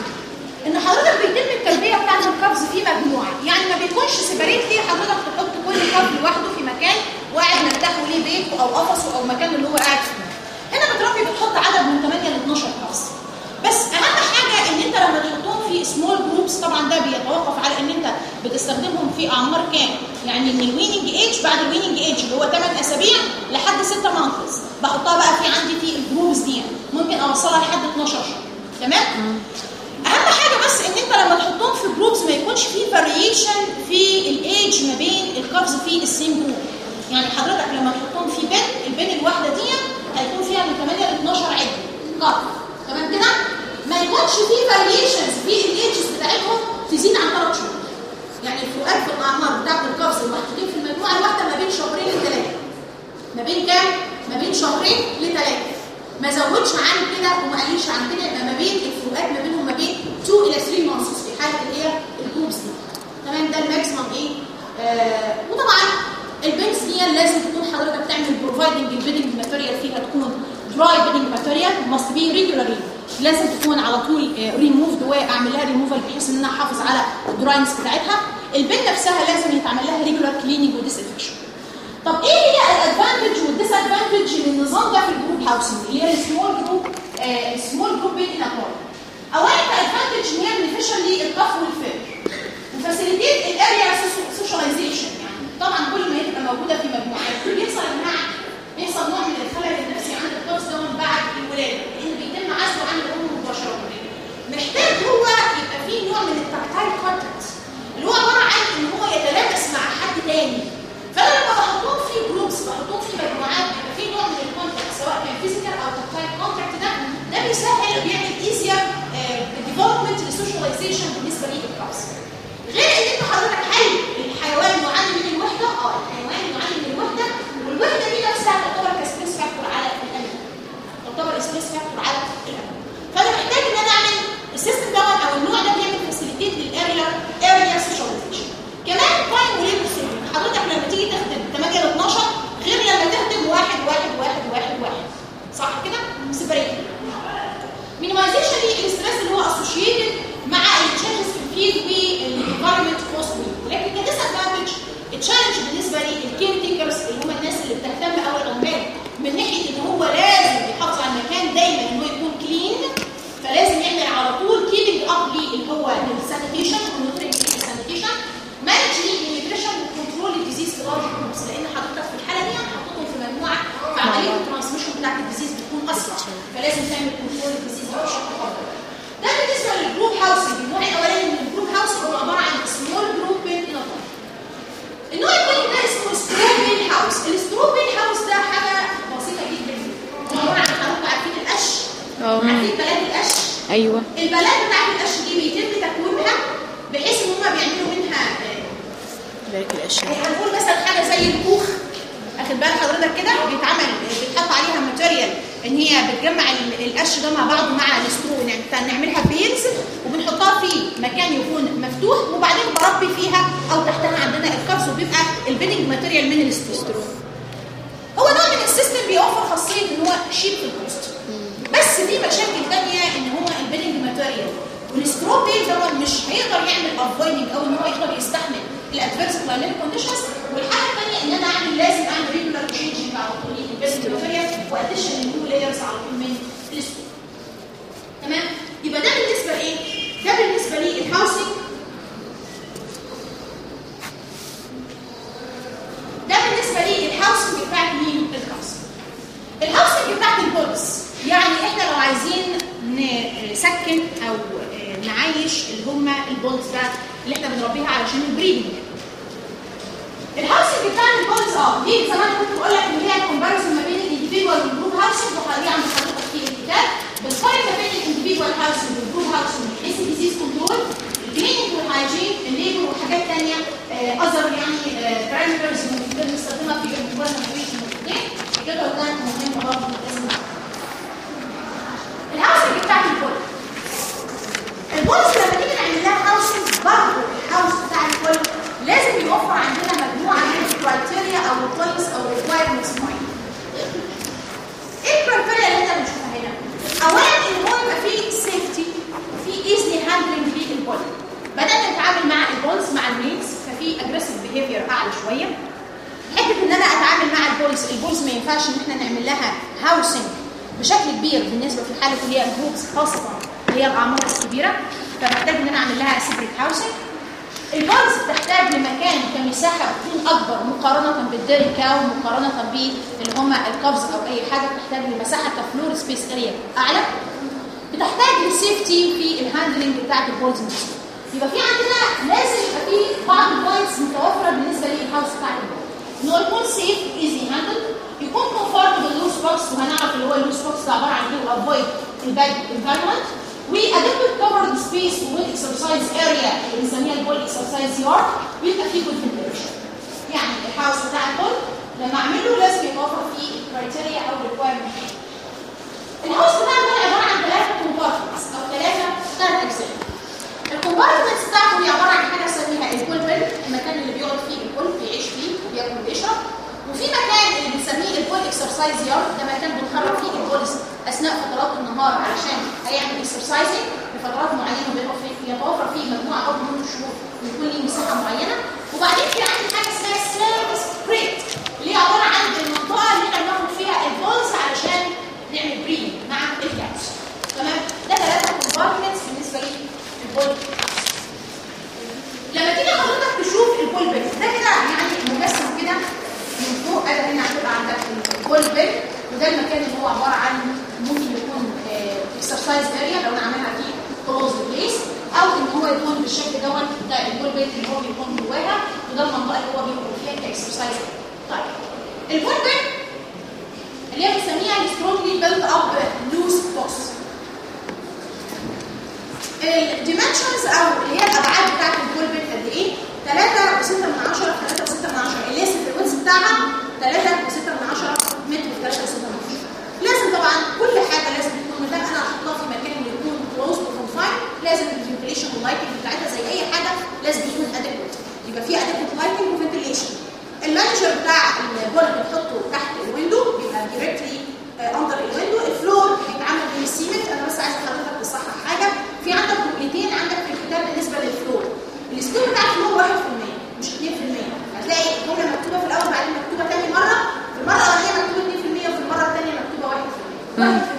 إن حضرتك بيتم التربيه بتاعت ال calves في مجموعة. يعني ما بيكونش separately حضرتك تحط كل قفز لوحده في مكان وقاعد مرتاحه ليه بيته أو قفصه أو مكانه اللي هو قاعد فيه. هنا بتربي بتحط عدد من 8 ل 12 calves. بس أهم حاجة إن أنت لما تحطهم في small groups طبعا ده بيتوقف على إن أنت بتستخدمهم في أعمار كام؟ يعني من ال weaning age بعد ال weaning age اللي هو 8 أسابيع لحد 6 months بحطها بقى في عندي في ال groups دي. ممكن أوصلها لحد 12 شهر تمام أهم حاجة بس إن أنت لما تحطهم في groups ما يكونش في variation في الايج ما بين ال calves في ال same group يعني حضرتك لما تحطهم في pen ال pen الواحدة دي هيكون فيها من 8 ل 12 عده تمام كده؟ ما يكونش في variations في ال ages بتاعتهم تزيد عن 3 شهور. يعني الفروقات في الأعمار بتاعت ال calves المحطوطين في المجموعة الواحدة ما بين شهرين لثلاثه ما بين كام؟ ما بين شهرين لثلاثه ما زودش عن كده وما قللش عن كده يبقى ما بين الفروقات ما بينهم ما بين 2 إلى 3 months في حالة اللي هي ال groups دي. تمام؟ ده ال maximum إيه؟ آه وطبعا ال pens دي لازم تكون حضرتك تعمل providing ال bedding material فيها تكون dry bedding material must be regularly لازم تكون على طول ريموفد واعمل لها ريموفال بحيث إن أنا أحافظ على ال dryness بتاعتها. ال pen نفسها لازم يتعمل لها regular cleaning و disinfection طب إيه هي ال advantage وال disadvantage للنظام ده في ال group housing اللي هي ال small group ال small group pen ال barn اولا ك advantage ان هي beneficial لل calf والفر و facilitate ال early socialization يعني طبعا كل ما هي تبقى موجودة في مجموعات بيحصل انها بيحصل نوع من الخلل النفسي عند الطفل ده بعد الولادة. لأن بيتم عزله عن الأم مباشرة. محتاج هو يبقى فيه نوع من contact اللي هو عبارة عن إن هو يتلامس مع حد تاني. فانا لما بحطهم في groups بحطهم في مجموعات بيبقى في نوع من ال contact سواء كان physical أو tactile contact ده بيسهل بيعمل easier development لل socialization بالنسبة لل calves غير إن أنت حضرتك هل الحيوان معاني من آه الحيوان معاني من الوحدة والوحدة دي نفسها تعتبر ك stress factor على ال immune تعتبر stress factor على ال immune فأنا محتاج إن أنا أعمل ال system دوت أو النوع ده بيعمل facilitate لل early early socialization كمان حضرتك لما تيجي تخدم 8 ل 12 غير لما تخدم واحد واحد واحد واحد واحد. صح كده؟ separate minimization لل stress اللي هو associated مع ال challenges في ال feed وال environment costly ولكن ك disadvantage ال challenge بالنسبة لل caretakers اللي هم الناس اللي بتهتم قوي العمال من ناحية إن هو لازم يحافظ على المكان دايما إن هو يكون clean فلازم يعمل على طول keeping up اللي هو السانيتيشن والنوترينج السانيتيشن مانج النيوتريشن وكنترول الديزيز في large groups لأن حضرتك في الحالة دي هتحطهم في مجموعة فعملية ال transmission بتاعت ال disease بتكون أسرع. فلازم تعمل control ال disease بشكل أفضل. ده بالنسبة لل group housing النوع الأولاني من ال group housing هو عبارة عن small group pen النوع الثاني ده اسمه straw bale house ال straw bale house ده حاجة بسيطة جدا. هو عبارة عن حضرتك عارفين القش عارفين بالات القش أيوه. البالات بتاعت القش دي بيتم تكوينها بحيث إن هم بيعملوا منها الاشياء هنقول مثلا حاجة زي الكوخ. اخد بال حضرتك كده بيتعمل بيتحط عليها material إن هي بتجمع ال- القش ده مع بعضه مع ال straw يعني نعملها bales وبنحطها في مكان يكون مفتوح وبعدين بربي فيها أو تحتها عندنا ال calves وبيبقى ال bedding material من ال straw هو نوع من ال system بيوفر خاصية إن هو cheap في ال cost. بس في مشاكل ثانية إن هو ال bedding material وال straw bale ده مش هيقدر يعمل avoiding أو إن هو يقدر يستحمل. ال adverse climatic conditions والحاجة الثانية إن أنا أعمل لازم أعمل regular changing على طول material و addition ال new layers على طول من ال straw تمام؟ يبقى ده بالنسبة لايه؟ ده بالنسبة لل housing ده بالنسبة لي ال housing بتاعت مين؟ ال housing بتاعت ال bulls يعني إحنا لو عايزين نسكن أو نعيش اللي هم ال bulls ده اللي إحنا بنربيها علشان ال breeding. ال housing بتاع ال bulls آه دي زمان كنت بقول لك إن هي ال comparison ما بين ال individual وال group housing وخليه عند حضرتك في الكتاب. بنقارن ما بين ال individual housing وال group housing بحيث الديزيز كنترول الكليننج والهايجين الليبر وحاجات ثانية other يعني parameters ممكن نستخدمها في ما بين الاثنين كده ده مهم برضه لازم نعرفه. ال housing بتاعت ال bull ال bulls لما نيجي نعمل لها housing برضه ال house بتاع ال bull لازم يوفر عندنا مجموعة من ال criteria أو ال bulls أو ال requirements معينة. إيه ال criteria اللي إحنا بنشوفها هنا؟ اولا إن هو يبقى فيه safety وفي easily handling لل bull. بدأنا نتعامل مع ال bulls مع ال males ففي aggressive behavior أعلى شوية. حتة إن أنا أتعامل مع ال bulls، ال bulls ما ينفعش إن إحنا نعمل لها housing بشكل كبير بالنسبة في حاله اللي هي ال groups خاصه اللي هي الاعمار الكبيره فبحتاج إن أنا أعمل لها separate housing ال bulls بتحتاج لمكان كمساحة بتكون أكبر مقارنة بال dairy cow مقارنة باللي هم ال calves أو أي حاجة بتحتاج لمساحة ك floor space area أعلى. بتحتاج لل safety في ال handling بتاعت ال bulls يبقى في عندنا لازم يبقى في بعض ال points متوفرة بالنسبة لل house بتاع ان هو يكون safe easy handle يكون comfortable loose box وهنعرف اللي هو ال loose box ده عبارة عن إيه؟ وافويد الباد انفايرمنت وادكوت كفرد سبيس واكسرسايز اريا اللي بنسميها ال bull exercise yard ويبقى فيه good ventilation يعني ال house بتاع ال bull لما اعمله لازم يتوفر فيه ال criteria أو ال requirement ال house بتاعنا ده عباره عن ثلاثة compartments أو ثلاثة ثلاث اجزاء ال compartments بتاعته هي عباره عن حاجة اسميها ال bull pen المكان اللي بيقعد فيه ال bull بيعيش فيه وبياكل وبيشرب وفي مكان اللي بنسميه ال bull exercise yard ده مكان بنخرج فيه ال bull أثناء فترات النهار علشان هيعمل exercising لفترات معينة وبيبقى فيه يتوفر فيه مجموعة أو من الشروط ويكون ليه مساحة معينة. وبعدين في عندي حاجة اسمها service crate اللي هي عبارة عن المنطقة اللي إحنا بناخد فيها ال bulls علشان نعمل breed مع ال cows تمام؟ ده ثلاثة compartments بالنسبة لي ال bull. لما تيجي حضرتك تشوف ال bull ده كده يعني مجسم كده فوق ادي هنا هتبقى عندك ال bull pen وده المكان اللي هو عبارة عن ممكن يكون exercise area لو أنا عاملها فيه closed place أو إن هو يكون بالشكل دوت ده ال bull pen اللي هو بيكون جواها وده المنطقة اللي هو بيكون فيها ك exercise طيب ال bull pen اللي هي بنسميها ال strongly built up loose box ال dimensions أو اللي هي الأبعاد بتاعت ال bull pen قد إيه؟ 3 و6 من 10 في 3 و6 من 10 اللي هي ال width بتاعها 3 و6 من 10 متر في 3 و6 من 10 لازم طبعا كل حاجة لازم تكون دام أنا هحطها في مكان يكون close و confined لازم ال ventilation وال lighting بتاعتها زي أي حاجة لازم يكون adequate يبقى في adequate lighting و ventilation ال manger بتاع ال bull بنحطه تحت ال window بيبقى directly under ال window ال floor بيتعمل من ال cement أنا بس عايزة حضرتك تصحح حاجة. في عندك جملتين عندك في الكتاب بالنسبة لل floor. ال slope بتاع ال floor 1% مش 2% هتلاقي الجمله مكتوبة في الأول بعدين مكتوبة ثاني مرة في المرة الأولانية مكتوبة 2% وفي المرة الثانية مكتوبة 1%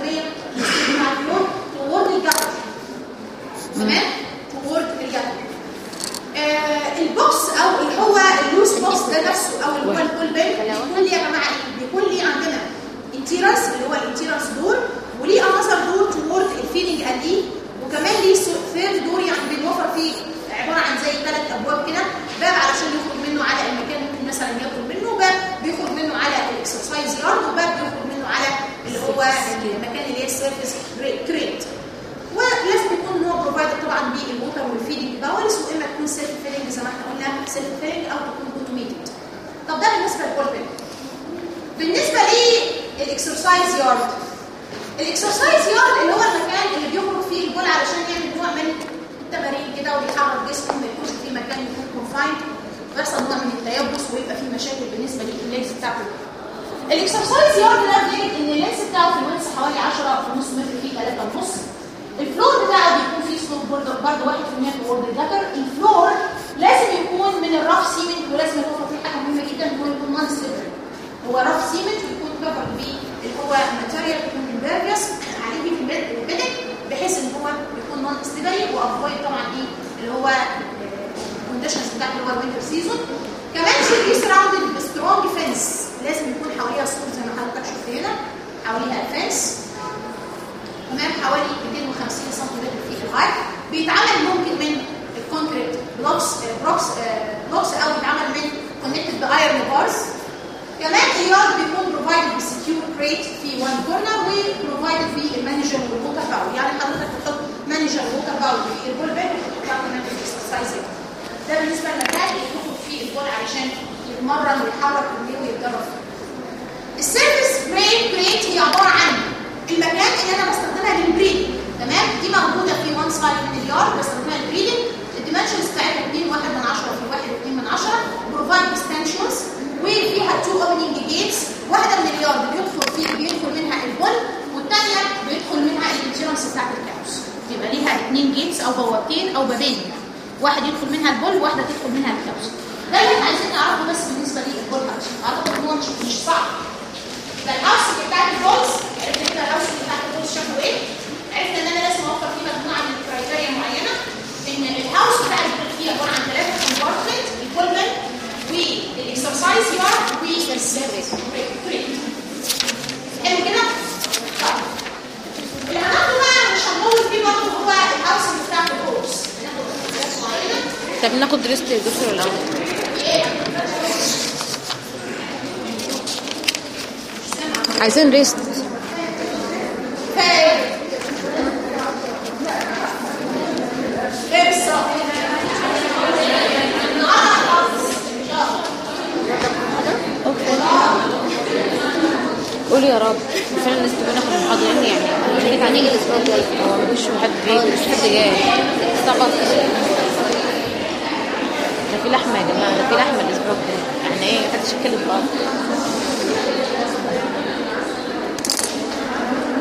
لحمة يا جماعة ده في لحمة الأسبوع الجاي. يعني إيه؟ محدش يتكلم بعض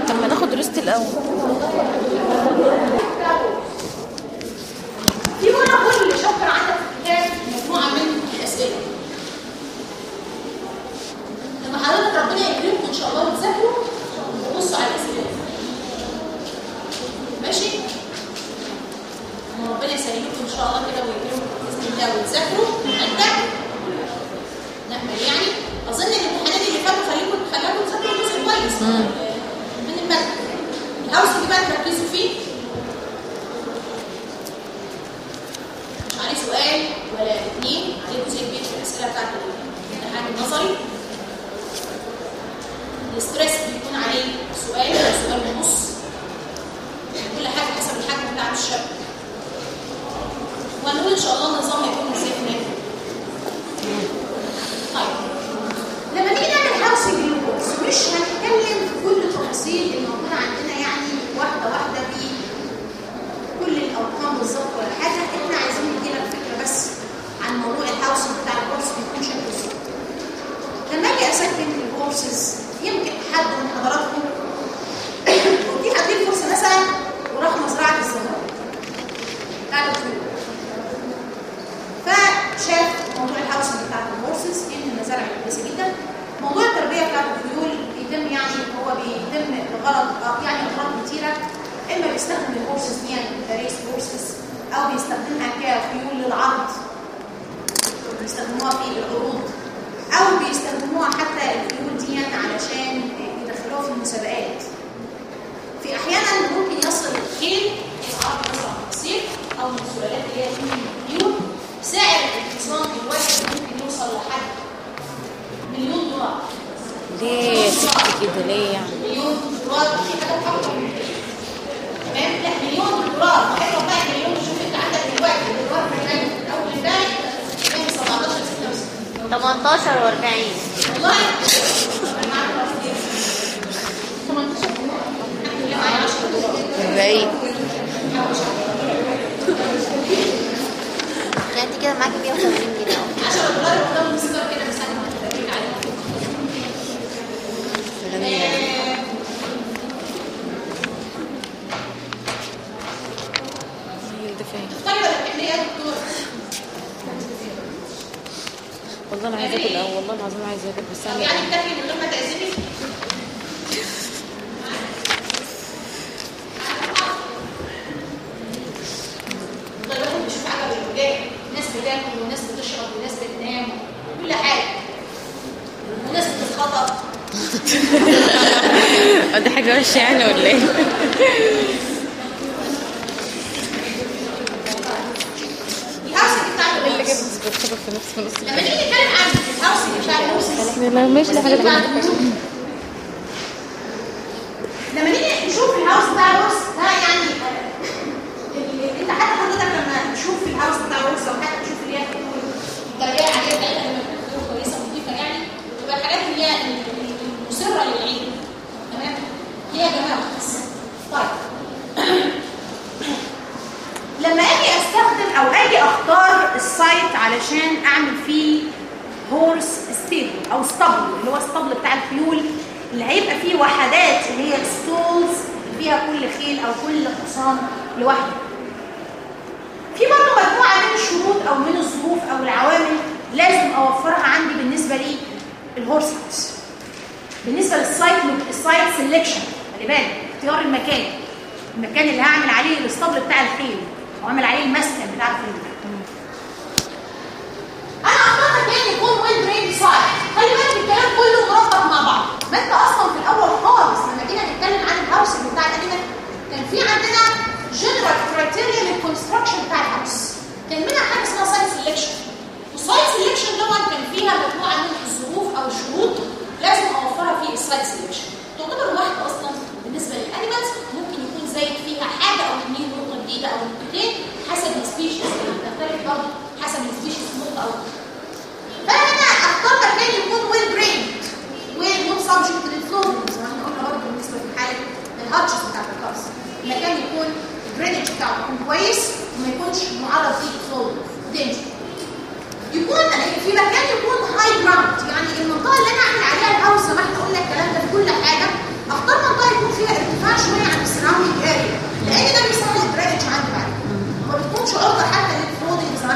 طب ما ناخد رست الأول. ال site علشان أعمل فيه horse stable أو stable اللي هو stable بتاع الخيول اللي هيبقى فيه وحدات اللي هي stalls فيها كل خيل أو كل حصان لوحده. في برضه مجموعة من الشروط أو من الظروف أو العوامل لازم أوفرها عندي بالنسبة لي ال horse house. بالنسبة لل site ال site selection خلي بالك اختيار المكان المكان اللي هعمل عليه ال stable بتاع الخيل أو أعمل عليه المسكن بتاع الخيل. يكون well drained site خلي بالك الكلام كله مربط مع بعض. ما انت أصلا في الأول خالص لما جينا نتكلم عن ال house بتاع ال animal كان في عندنا general criteria لل construction بتاع ال house. كان منها حاجة اسمها site selection وال site selection طبعا كان فيها مجموعة من الظروف أو الشروط لازم أوفرها في ال site selection تعتبر واحد أصلا بالنسبة لل animals ممكن يكون زايد فيها حاجة أو اثنين نقطة جديدة أو نقطتين حسب ال species اللي بتختلف برضه حسب ال species نقطة أو فأنا اختار كان يكون well drained ويكون subject لل flooding إحنا قلنا برضه بالنسبة لحاله ال hutches بتاعت ال calves المكان يكون ال drainage بتاعه يكون كويس وما يكونش معرض فيه danger يكون في مكان يكون high ground يعني المنطقة اللي أنا أعمل عليها ال house زي ما إحنا قلنا الكلام ده في كل حاجة أختار منطقة يكون فيها ارتفاع شوية عن السراوندنج اريا لأن ده بيسهل الدرينج عندي بعد. ما بتكونش عرضه حتى للفلودنج زي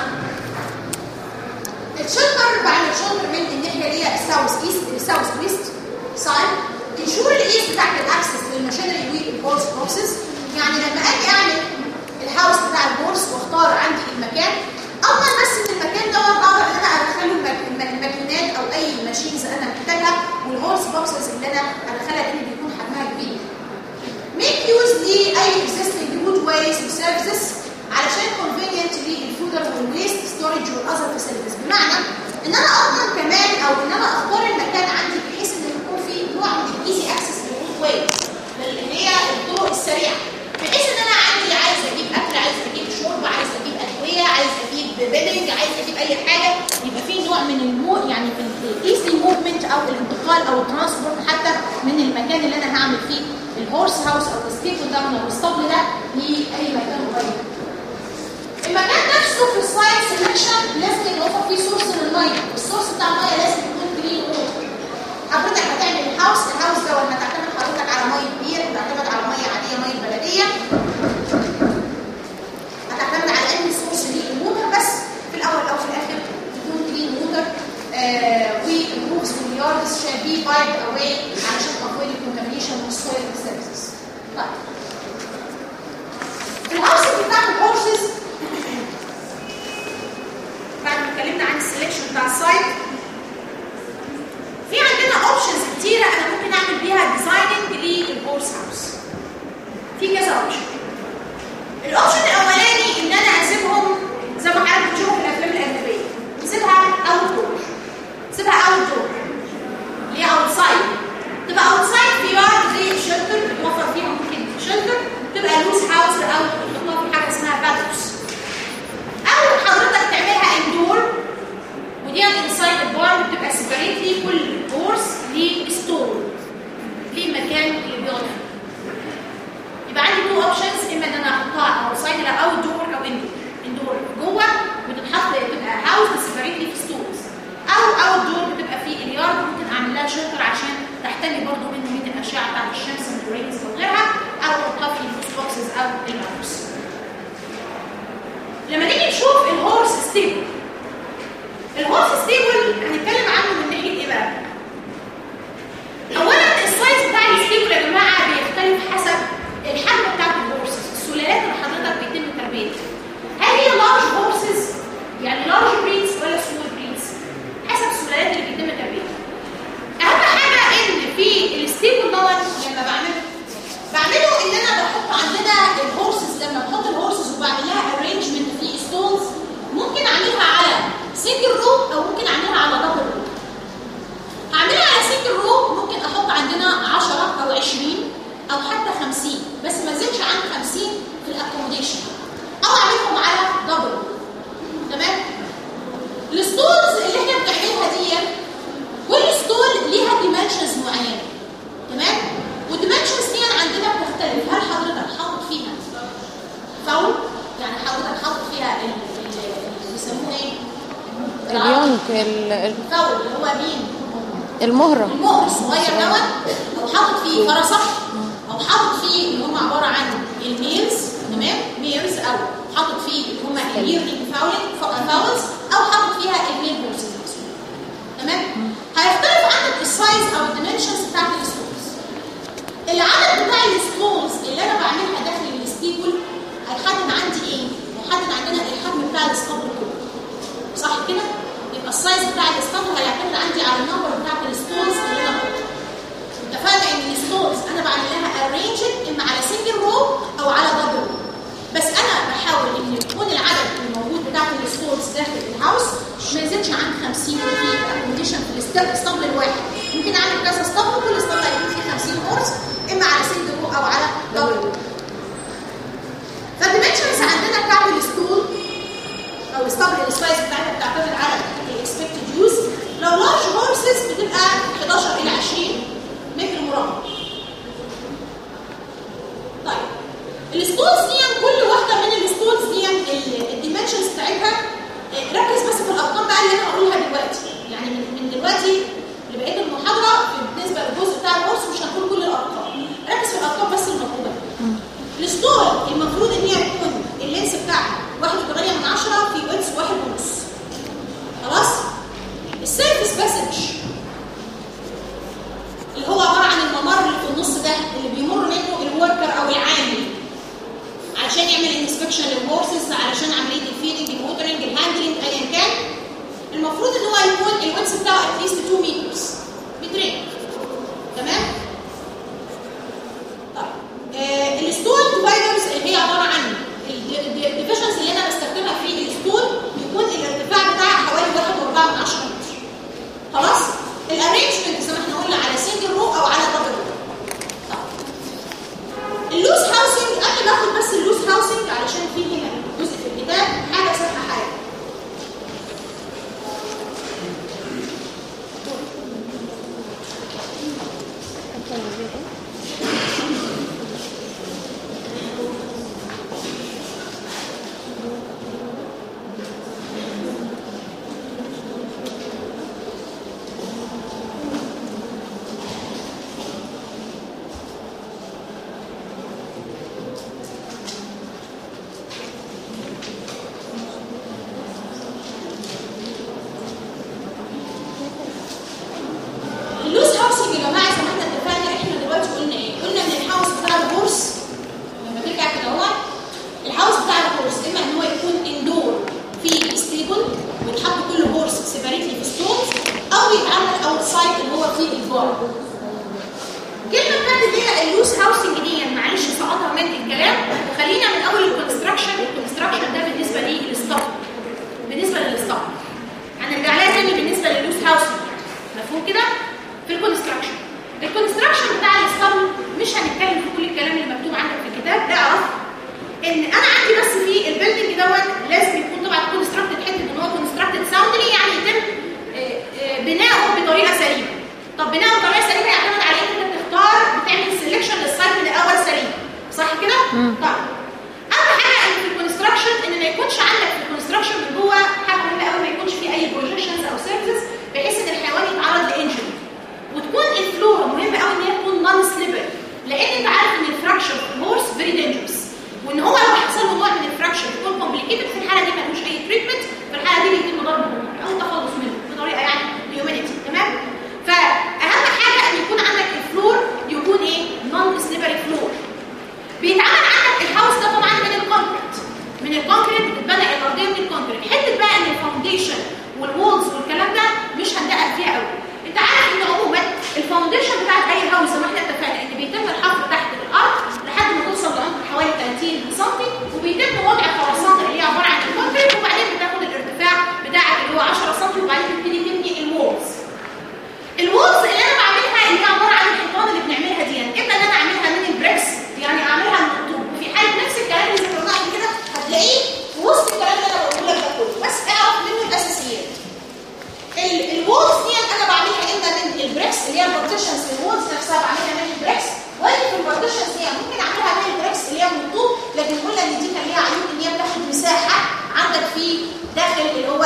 الشامبر اللي شامبر من الناحيه اللي هي الساوث ايست ساوث ويست سايد انشور الايست بتاعت الاكسس للماشينري والبولس بروسس يعني لما أجي أعمل الهاوس بتاع البورس وأختار عندي المكان اضمن بس ان المكان دوت بقدر إن أنا ادخله الماكينات أو أي machines أنا محتاجها وال horse boxes اللي أنا أدخلها لأن بيكون حجمها كبير. make use ل any existing roadways و services علشان convenient لل fodder وال waste storage وال other facilities بمعنى إن أنا اضمن كمان أو إن أنا أختار المكان عندي بحيث إن يكون في نوع من ال easy access لل roadways اللي هي الطرق السريعة. بحيث إن أنا عندي عايز أجيب أكل عايز أجيب شرب عايز أجيب أدوية عايز أجيب bedding عايز أجيب أي حاجة يبقى في نوع من المو يعني من ال easy movement أو الانتقال أو ال transport حتى من المكان اللي أنا هعمل فيه ال horse house أو السكيت داون أو الاسطبل ده لأي مكان قريب. المكان نفسه في ال site selection لازم يبقى فيه source للميه وال source بتاع الميه لازم يكون clean water حضرتك هتعمل house ال house ده ولا هتعتمد حضرتك على ميه بير هتعتمد على ميه عادية ميه بلدية. هتعتمد على انهي سورس ليه ووتر بس في الأول أو في الآخر. يكون كلين ووتر ويمروفز ملياردز شال بي بايد اواي علشان تقوي الكونتامينيشن والسويل سيرفيسز طيب. الهاوس بتاع الهورسز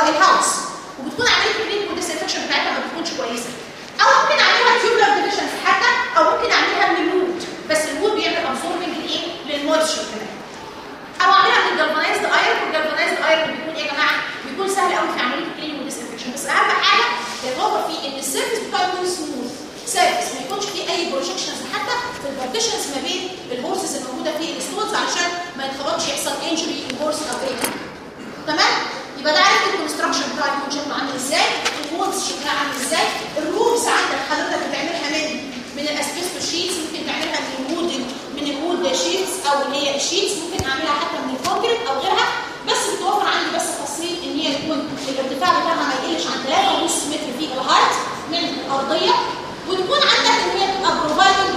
ال house وبتكون عمليه ال clean وال disinfection بتاعتها ما بتكونش كويسة. أو ممكن اعملها tubular divisions حتى أو ممكن اعملها من ال wood بس ال wood بيعمل absorbing لإيه؟ لل moisture كمان. أو اعملها من galvanized iron وال galvanized iron بيكون إيه يا جماعة؟ بيكون سهل قوي في عملية ال clean وال disinfection بس أهم حاجة يتوفر فيه إن ال surface يكون smooth surface ما يكونش فيه أي projections حتى في ال partitions ما بين ال horses الموجودة في ال stalls علشان ما يتخبطش يحصل injury ال horse أو أي حاجة. تمام؟ يبقى ده عرفت ال construction بتاعه يكون شكله عامل إزاي؟ ال walls شكلها عامل إزاي؟ ال roofs عندك حضرتك بتعملها من من ال asbestos sheets ممكن تعملها من ال wood من ال wood sheets أو اللي هي ال sheets ممكن اعملها حتى من ال concrete أو غيرها. بس بتوفر عندي بس تصميم إن هي يكون الارتفاع بتاعها ما يقلش عن 3.5 متر في ال height من الأرضية. وتكون عندك إن هي تبقى providing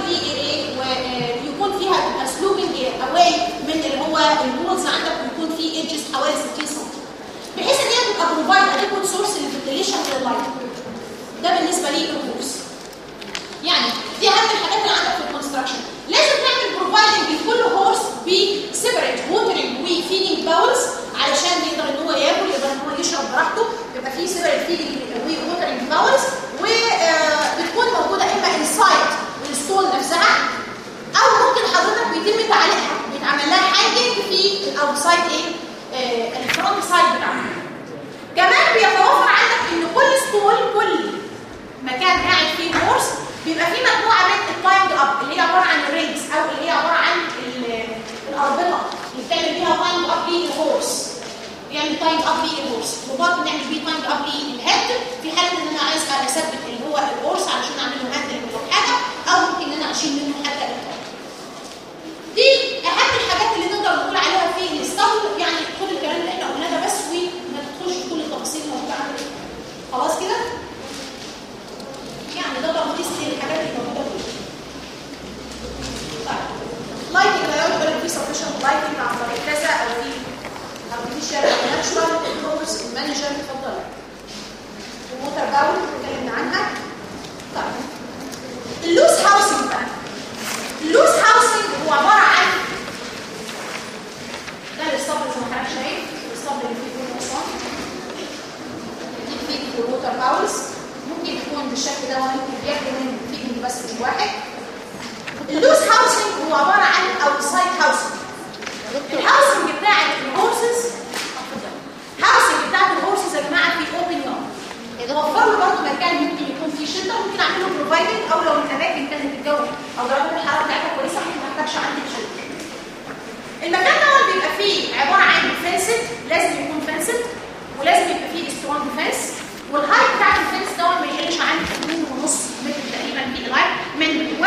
ويكون فيها تبقى sloping away من اللي هو ال walls عندك ويكون في edges حوالي 60 سم بحيث إن هي تبقى provide adequate source لل ventilation لل light ده بالنسبة ال roofs يعني دي أهم الحاجات اللي عندك في ال construction لازم تعمل providing لكل horse ب separate watering و feeding bowls علشان يقدر إن هو ياكل يقدر إن هو يشرب براحته. يبقى في separate feeding watering bowls وبتكون موجودة إما inside ال stall نفسها أو ممكن حضرتك بيتم تعليقها بيتعمل لها حاجة في ال outside إيه؟ ال front side بتاعها كمان بيتوفر عندك إن كل stall كل مكان قاعد فيه horse بيبقى فيه مجموعة من ال tied up اللي هي عبارة عن ال rings أو اللي هي عبارة عن ال- الأربطة. اللي بتعمل بيها tied up لل horse يعني tie up لل horse وبرضه نعمل بيه tie up لل head في حالة إن أنا عايز أثبت اللي هو ال horse علشان اعمل له handle أو حاجة أو ممكن إن أنا أشيل منه حتى ال head دي اهم الحاجات اللي نقدر نقول عليها في ال stall يعني خد الكلام اللي إحنا قلناه ده بس وما تدخلش في كل التفاصيل الموجوده عندك خلاص كده؟ يعني ده تلخيص للحاجات اللي موجودة فيه طيب. لايتنج لا يقول لك في سبشن لايتنج عن طريق أو في ارتفيشال أو ناتشورال البروجرس المانجر اتفضل. الموتر باول اتكلمنا عنها. طيب. اللوز هاوسنج بقى اللوز هاوسنج هو عبارة عن ده الاسطبل زي ما حضرتك شايف الاسطبل اللي فيه كل حصان دي فيه الووتر باولز ممكن يكون بالشكل ده وممكن بياخدوا من فيه بس مش واحد. ال loose housing هو عبارة عن outside housing ال housing بتاع ال horses housing بتاعت ال horses يا جماعة في open yard يتوفر له برضه مكان ممكن يكون فيه shelter ممكن اعمل له أو لو الاماكن كانت الجو. أو درجه الحرارة بتاعتها كويسة ما أحتاجش عندي shelter المكان ده بيبقى فيه عبارة عن fenced لازم يكون fenced ولازم يبقى فيه strong fence وال height بتاع ال fence ده ما يقلش عن 2.5 متر تقريبا في الهايت من 1.8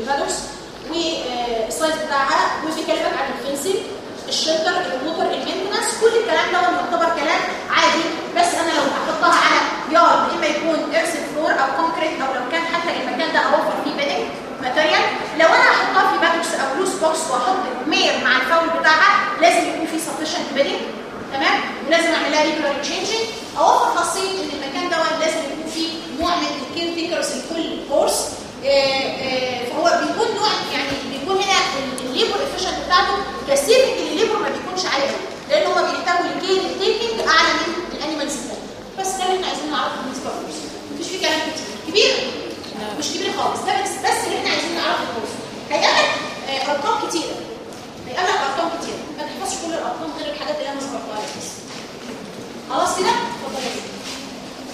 الفالوس والسايز بتاعها وبيكلمك عن الفنسنج الشلتر الووتر المينتنس كل الكلام ده يعتبر كلام عادي. بس أنا لو هحطها على يارد إما يكون إرث فلور أو كونكريت أو لو كان حتى المكان ده أوفر فيه بيدنج ماتيريال لو أنا هحطها في باكس أو لوس بوكس وأحط مير مع الفاول بتاعها لازم يكون فيه سفشنت بيدنج تمام؟ ولازم أعمل لها ريجولار تشينجنج أوفر خاصيه إن المكان ده لازم يكون فيه نوع من ال care takers لكل horse فهو بيكون نوع يعني بيكون هنا ال labour efficient بتاعته كثير من ال labour ما بيكونش عالي قوي لأن هم بيحتاجوا ل care taking أعلى من ال animals الثانية بس ده اللي إحنا عايزين نعرفه بالنسبة لل horse مفيش فيه كلام كتير. كبير؟ مش كبير خالص. ده بس بس اللي إحنا عايزين نعرفه ال horse هيقابلك آه، أرقام كتيرة. هيقابلك أرقام كتيرة. ما تحفظش كل الأرقام غير الحاجات اللي أنا ذكرتها لك بس. خلاص كده؟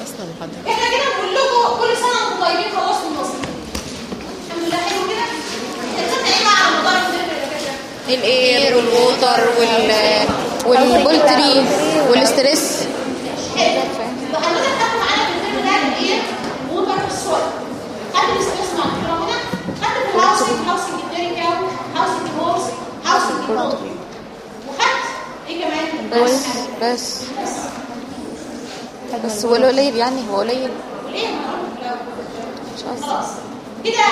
اتفضل إحنا كده بنقول لكم كل سنة وأنتم طيبين خلصتوا النظري ال air وال water وال وال poultry وال stress. بس بس. بس هو قليل يعني هو قليل. مش قصدي. كده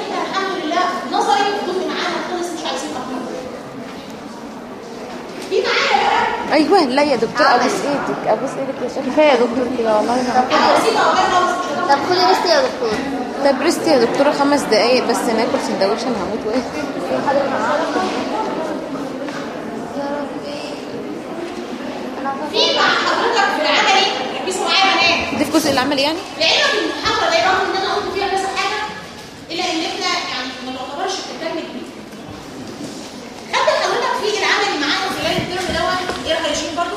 إحنا الحمد لله نظري الجزء معانا خلص مش عايزين أكتر في معايا بقى أيوه لا يا دكتور أبوس إيدك أبوس إيدك يا شيخ. كفاية يا دكتور كده والله. هتاخد طب خدي ريست يا دكتور. طب رست يا دكتوره خمس دقايق بس ناكل سندوتش أنا هموت واقف. في مع حضرتك في العملي؟ ركزوا معايا يا بنات. دي في جزء العملي يعني؟ لعلمك المحاضرة دي رغم إن أنا قلت فيها كذا حاجة إلا إن إحنا يعني ما نعتبرش بتهتم بيه خدت حضرتك في العملي معانا خلال الترم دوت إيه هيجين برضه؟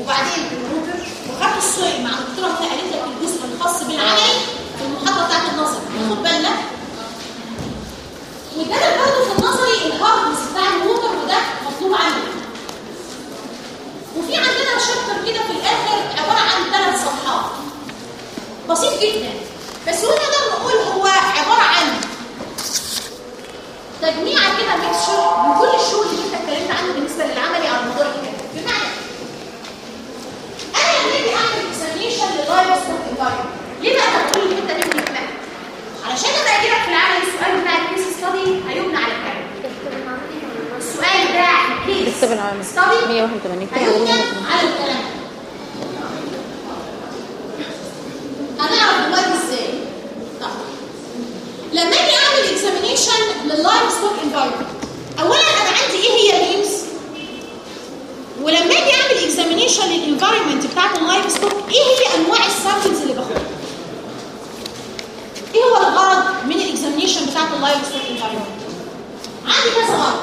وبعدين ال water وخدت ال soil مع الدكتورة هنا قالت لك الجزء الخاص بالعملي في المحاضرة بتاعت النظر خد بالنا. وادالك برضه في النظري ال hardness بتاع ال water وده مطلوب عندك وفي عندنا chapter كده في الآخر عبارة عن ثلاث صفحات. بسيط جدا. بس هو نقدر نقول هو عبارة عن تجميعة كده mixture من كل الشغل اللي انت اتكلمت عنه بالنسبة للعملي على الموضوع الكامل بمعنى أنا أجي اعمل examination لل livestock environment ليه بقى بقول لك انت تبني plan علشان لما أجي لك في العمل السؤال بتاع ال case study هيبنى على الكلام. السؤال بتاع ال case study 181 اكتب هيبنى على الكلام. هنعرف دلوقتي لما أجي أعمل examination لل livestock environment اولا أنا عندي إيه هي aims ولما أجي أعمل examination لل environment بتاعت ال livestock إيه هي أنواع ال samples اللي باخدها؟ إيه هو الغرض من ال examination بتاعت ال livestock environment عندي كذا غرض.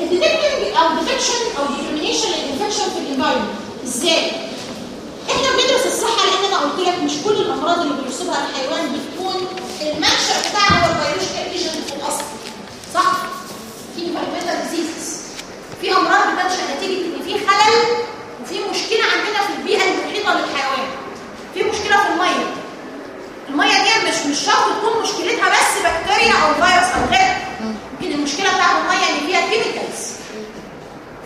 ال detecting أو detection أو determination لل infection في ال environment إزاي إحنا بندرس الصحه لأن أنا قلت لك مش كل الامراض اللي بيصيبها الحيوان بتكون المنشا بتاعها هو ال biological agent في الاصل صح في environmental diseases في امراض بتنشا نتيجه ان في خلل وفي مشكله عندنا في البيئه المحيطه للحيوان في مشكله في الميه الميه دي مش مش شرط تكون مشكلتها بس بكتيريا أو فيروس أو غيره يمكن المشكلة بتاعت الميه ان فيها chemicals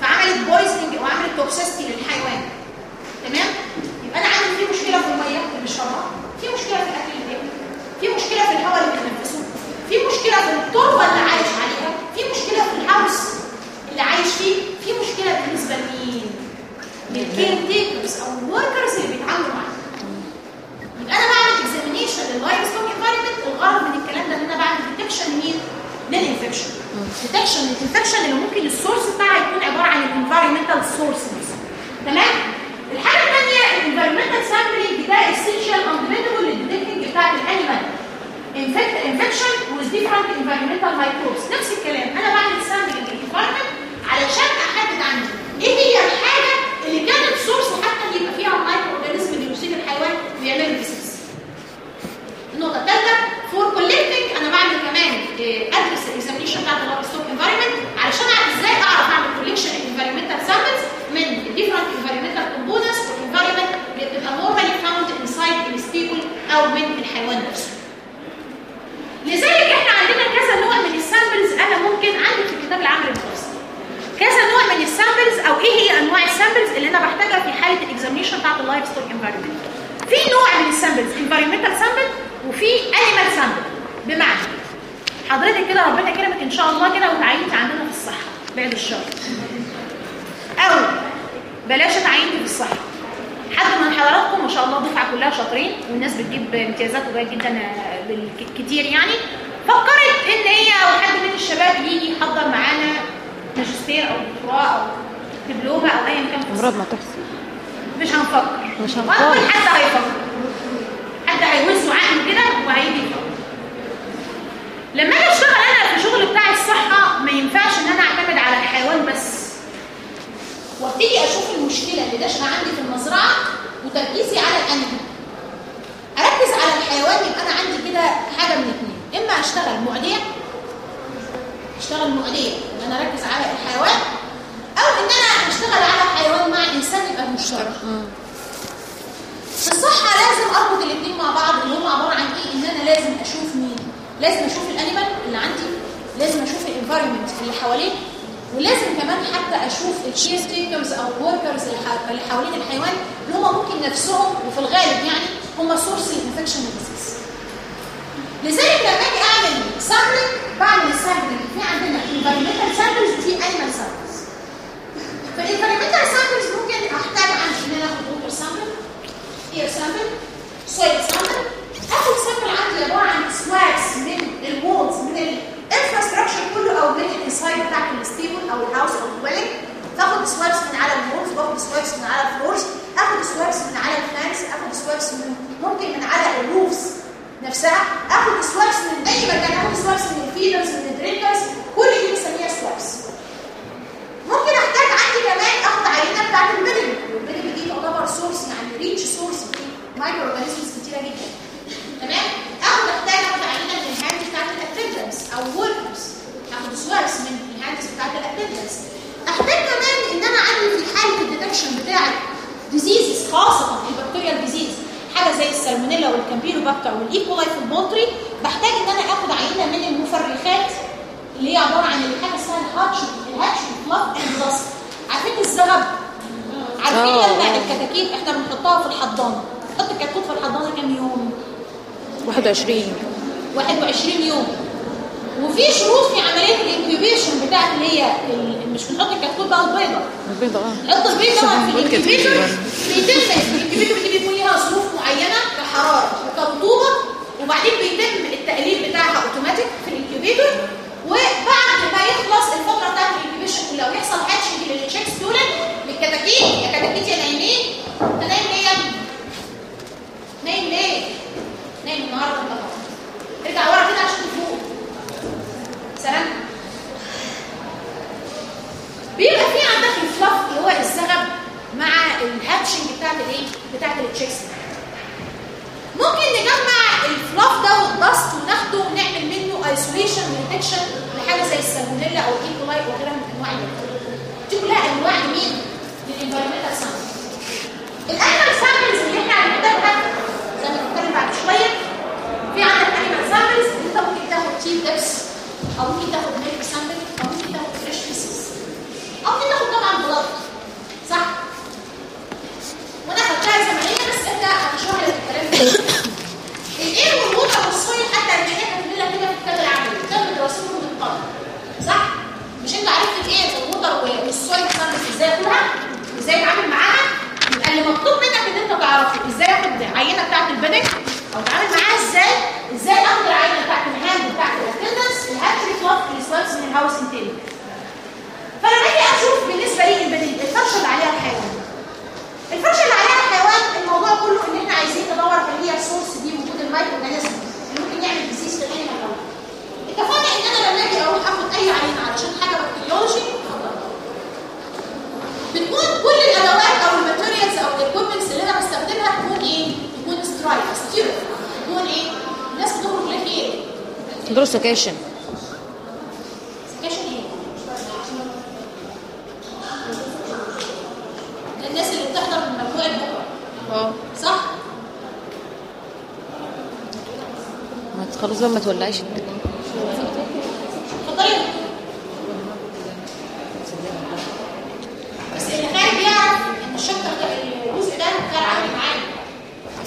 فعملت poisoning وعملت toxicity للحيوان تمام يبقى أنا عندي في مشكله في الميه اللي بنشربها في مشكله في الاكل اللي بياكله في مشكله في الهواء اللي بنتنفسه في مشكله في التربه اللي عايش عليها في مشكله في ال house اللي عايش فيه في مشكله بالنسبة لمين لل care takers أو ال workers اللي بيتعاملوا معاه يبقى أنا بعمل examination لل livestock environment الغرض من الكلام ده ان أنا بعمل detection لمين لل infection detection لل infection اللي ممكن ال source بتاعها يكون عبارة عن ال environmental sources تمام؟ الحاجة الثانية ال environmental sampling ده essential and fundamental لل detecting بتاعت ال animal infection with different environmental microbes. نفس الكلام. أنا بعمل sampling لل environment علشان أحدد عندي إيه هي الحاجة اللي كانت source حتى اللي يبقى فيها ال micro organism اللي يصيب الحيوان ويعمل disease النقطة الثالثة for collecting أنا بعمل كمان ادرس ال examination بتاعت ال livestock environment علشان أعرف إزاي أعرف أعمل collection environmental samples من different environmental components وال environment اللي بتبقى found inside the people أو من الحيوان نفسه. لذلك إحنا عندنا كذا نوع من ال samples أنا ممكن عندي في الكتاب العام للمدرسه كذا نوع من ال samples أو إيه هي أنواع ال samples اللي أنا بحتاجها في حالة ال examination بتاعت ال livestock environment في نوع من ال samples environmental sample وفي animal sample بمعنى حضرتك كده ربنا كرمك إن شاء الله كده وتعينتي عندنا في الصحة. بعد الشر. أو بلاش اتعينتي في الصحة. حد من حضراتكم ما شاء الله الدفعة كلها شاطرين والناس بتجيب امتيازات قليله جدا بالكتير يعني. فكرت إن هي أو حد من الشباب يجي يحضر معانا ماجستير أو دكتوراه أو دبلومة أو ايا كان أمراض ما تحصل. مش هنفكر. مش هنفكر. حد هيفكر. حد هيوزه عقله كده وهيجي لما أجي أشتغل أنا في شغل بتاع الصحة ما ينفعش إن أنا أعتمد على الحيوان بس. وأبتدي أشوف المشكلة اللي داخلة عندي في المزرعة وتركيزي على ال animal أركز على الحيوان يبقى أنا عندي كده حاجة من اتنين. إما أشتغل معدية أشتغل معدية إن أنا أركز على الحيوان أو إن أنا أشتغل على حيوان مع إنسان يبقى مشترك. في الصحه لازم أربط الاثنين مع بعض اللي هم عبارة عن إيه؟ إن أنا لازم أشوف مين؟ لازم أشوف ال animal اللي عندي لازم أشوف ال environment اللي حواليه ولازم كمان حتى أشوف ال care takers أو ال workers اللي حوالين الحيوان اللي هم ممكن نفسهم وفي الغالب يعني هم source ال infection disease لذلك لما أجي أعمل sampling بعمل ال sampling في عندنا environmental samples وفي animal samples فال environmental samples ممكن أحتاج عندي إن أنا أخد water sample sample soil sample اخد sample عندي عباره عن swabs من ال walls من ال infrastructure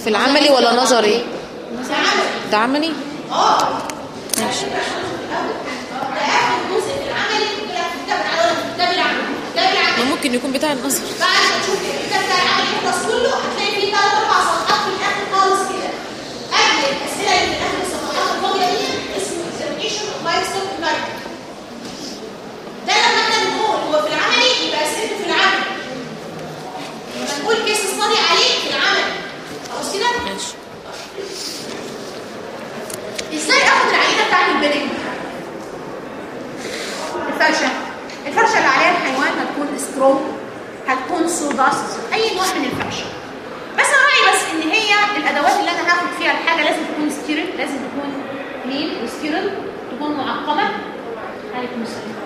في العملي ولا نظري؟ ده عملي. آه ماشي. ما ممكن يكون بتاع النظر. بعد ما تشوف الكتاب بتاع كله هتلاقي ثلاث أربع صفحات في الآخر خالص كده. قبل الاسئله اللي من اخر الصفحات الفاضيه دي اسمه اوف ده لما إحنا هو في العملي يبقى في العمل لما نقول case study عليه في العمل ماشي. إزاي آخد العينة بتاعت ال bedding؟ الفرشة. الفرشة اللي عليها الحيوان هتكون straw هتكون sawdust أي نوع من الفرشة. بس أنا رأيي بس إن هي الأدوات اللي أنا هاخد فيها الحاجة لازم تكون sterile لازم تكون clean و sterile تكون معقمة. عليكم السلام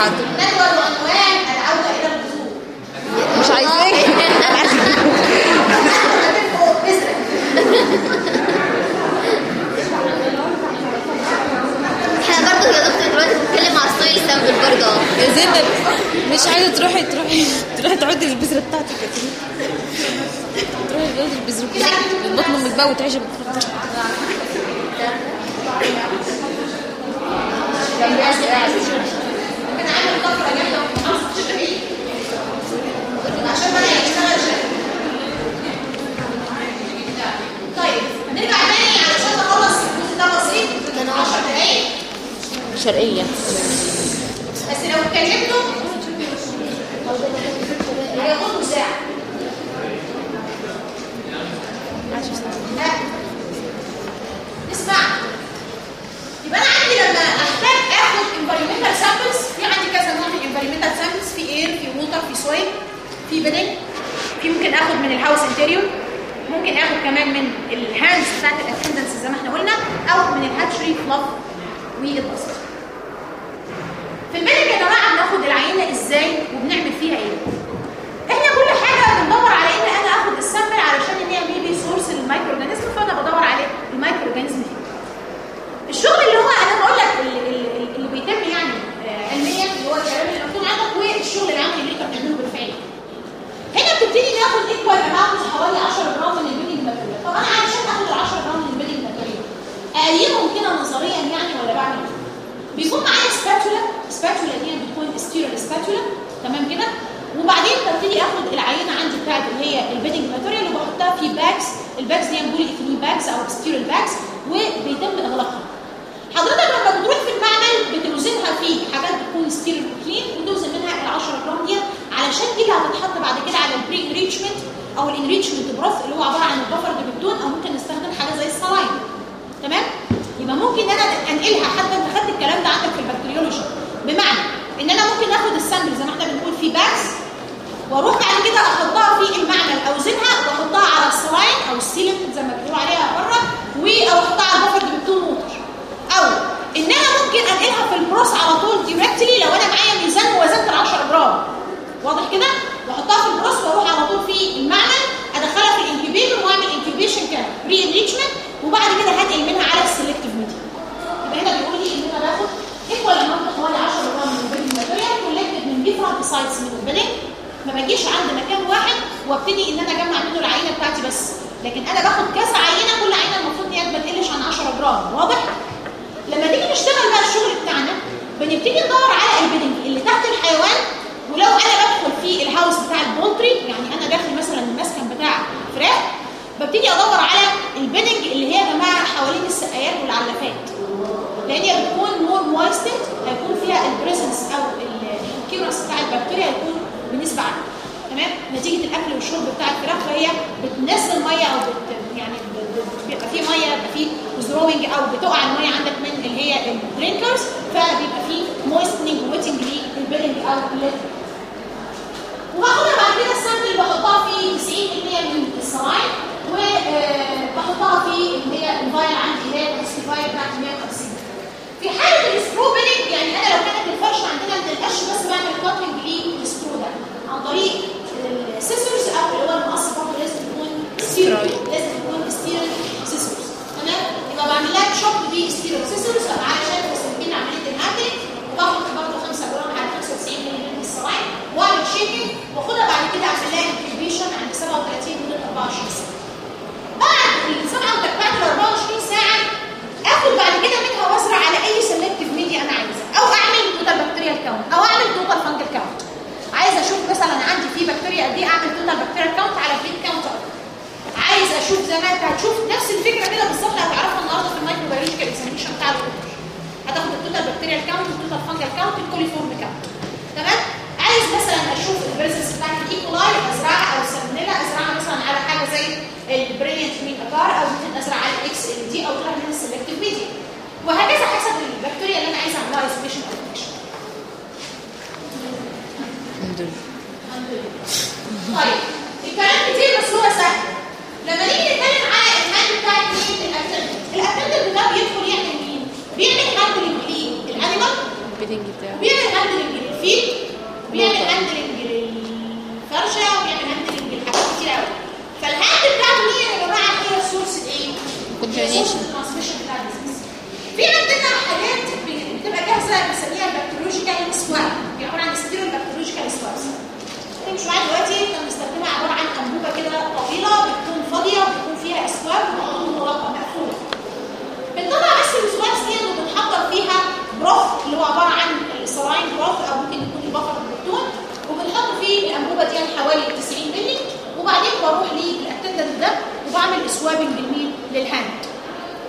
حاضر ندوة وعنوان العودة إلى الجذور مش إحنا برضه يا دكتور دلوقتي بنتكلم على ستايل سامبل برضه يا زينب مش عايزة تروحي تروحي تروحي تعودي البذرة بتاعتك يا. تروحي تعودي البذرة بتاعتك البطن أمك بقى وتعيشي. كان طيب نرجع تاني علشان نخلص الجزء ده بسيط كان 10 دقايق شرقيه بس لو اتكلمتوا هياخدوا ساعة لا اسمع يبقى أنا عندي لما اخد environmental samples في عندي كذا نوع من environmental samples في air في water في soil في bedding. في ممكن آخد من ال house interior ممكن آخد كمان من ال hands بتاعت ال attendants زي ما إحنا قلنا. أو من ال hatchery fluff وال dust في ال bedding يا جماعة بناخد العينة إزاي وبنعمل فيها إيه؟ إحنا كل حاجة بندور على إن أنا آخد ال sample علشان إن هي maybe source لل micro organism فأنا بدور على ال micro organism الشغل اللي هو أنا بقول لك اللي, اللي- اللي بيتم يعني آه، علميا اللي هو الكلام اللي مكتوب عندك والشغل العملي اللي انت بتعمله بالفعل هنا بتبتدي ناخد equal amount حوالي 10 جرام من ال bedding material. طب أنا علشان أخد ال 10 جرام من ال bedding material اقيمهم كده نظريا يعني ولا بعمل إيه؟ بيكون معايا spatula spatula دي بتكون sterile spatula تمام كده؟ وبعدين ببتدي آخد العينة عندي بتاعت اللي هي ال bedding material وبحطها في bags ال bags دي polyethylene bags أو sterile bags وبيتم إغلاقها. حضرتك لما بتروح في المعمل بتوزنها في حاجات بتكون sterile و clean وتوزن منها ال 10 جرام دي علشان دي هتتحط بعد كده على ال pre enrichment أو ال enrichment broth اللي هو عبارة عن ال buffer peptone أو ممكن نستخدم حاجة زي ال saline تمام؟ يبقى ممكن أنا أنقلها حتى أنت خدت الكلام ده عندك في ال bacteriology بمعنى إن أنا ممكن آخد ال sample زي ما إحنا بنقول في bags وأروح بعد كده أحطها في المعمل أوزنها وأحطها على ال saline أو ال saline زي ما بيقولوا عليها بره أو أحطها على ال buffer أو ان أنا ممكن انقلها في ال broth على طول directly لو أنا معايا ميزان ووزنت ال 10 جرام. واضح كده؟ واحطها في ال broth وأروح على طول في المعمل أدخلها في ال incubator وأعمل incubation ك pre enrichment وبعد كده هنقل منها على ال selective media يبقى هنا بيقول لي ان أنا باخد equal amount حوالي 10 جرام من ال bedding material collected من different sites من ال bedding ما باجيش عند مكان واحد وابتدي إن أنا أجمع منه العينة بتاعتي بس. لكن أنا باخد كذا عينة كل عينة المفروض إن هي ما تقلش عن 10 جرام. واضح؟ لما تيجي نشتغل بقى الشغل بتاعنا بنبتدي ندور على ال bedding اللي تحت الحيوان ولو أنا بدخل في ال house بتاع ال poultry يعني أنا داخل مثلا المسكن بتاع فراخ ببتدي أدور على ال bedding اللي هي يا جماعة حوالين السقايات والعلافات. لأن هي بتكون more moisted هيكون فيها ال presence أو ال occurrence بتاع البكتيريا هيكون بنسبة عالية. تمام؟ نتيجة الأكل والشرب بتاع الفراخ فهي بتنزل ميه أو بت يعني بيبقى في مية بيبقى في throwing أو بتقع المية عندك من اللي هي ال drinkers فبيبقى في moistening wetting لل bedding أو ال litter وباخدها بعد كده ال sample بحطها في 90% من ال saline وبحطها في اللي هي ال vial عندي اللي هي ال vial بتاعت 150 في حالة ال straw bedding يعني أنا لو كانت الفرشه عندنا من القش بس بعمل cutting لل straw ده عن طريق ال scissors أو اللي هو المقص برضه لازم يكون sterile لازم يبقى بعمل لها chop ب sterile scissors علشان تسهل عملية ال shaking وباخد برضه 5 جرام على 95 مللي من ال saline واعمل shaking واخدها بعد كده اعمل لها incubation عند 37 من 24 ساعة. بعد ال 37 بعد ال 24 ساعة آخد بعد كده منها وازرع على أي selective media أنا عايزه أو أعمل total bacterial count أو أعمل total fungal count عايز أشوف مثلا عندي في بكتيريا قد إيه أعمل total bacterial count على feed count عايز أشوف زي ما انت هتشوف نفس الفكرة كده بالظبط هتعرفها النهارده في ال microbiological examination بتاع الدكتور هتاخد ال total bacterial count وال total fungal count ال coliform count تمام؟ عايز مثلا أشوف ال presence بتاعت ال E. coli أزرعها أو السالمونيلا أزرعها مثلا على حاجة زي ال brilliant green agar أو ممكن أزرع على ال XLD أو تروح من ال selective media وهكذا حسب البكتيريا اللي أنا عايز اعملها isolation أو identification ليها. طيب الكلام كتير بس هو لما نيجي نتكلم على ال hand بتاعت مين ال attendant ال attendant ده بيدخل يعمل مين؟ بيعمل handling ليه؟ ال animal. بيعمل handling لل feed بيعمل handling للفرشه وبيعمل handling لحاجات كتير قوي فال hand بتاعته دي يا جماعة هي ال source الايه؟ ال disease في عندنا حاجات بتبقى جاهزة بنسميها ال bacteriological swab دي عباره عن sterile bacteriological swabs مش معايا دلوقتي إحنا بنستخدمها عبارة عن انبوبه كده طويلة بتكون فاضية بتكون فيها swab وبتكون مغلقه مقفولة. بنطلع بس الوسواس دي وبنحضر فيها broth اللي هو عبارة عن saline broth أو ممكن يكون ال buffer peptone وبنحط فيه الأنبوبة دي حوالي 90 مللي. وبعدين بروح لل attendant ده وبعمل swabbing لمين؟ لل hand.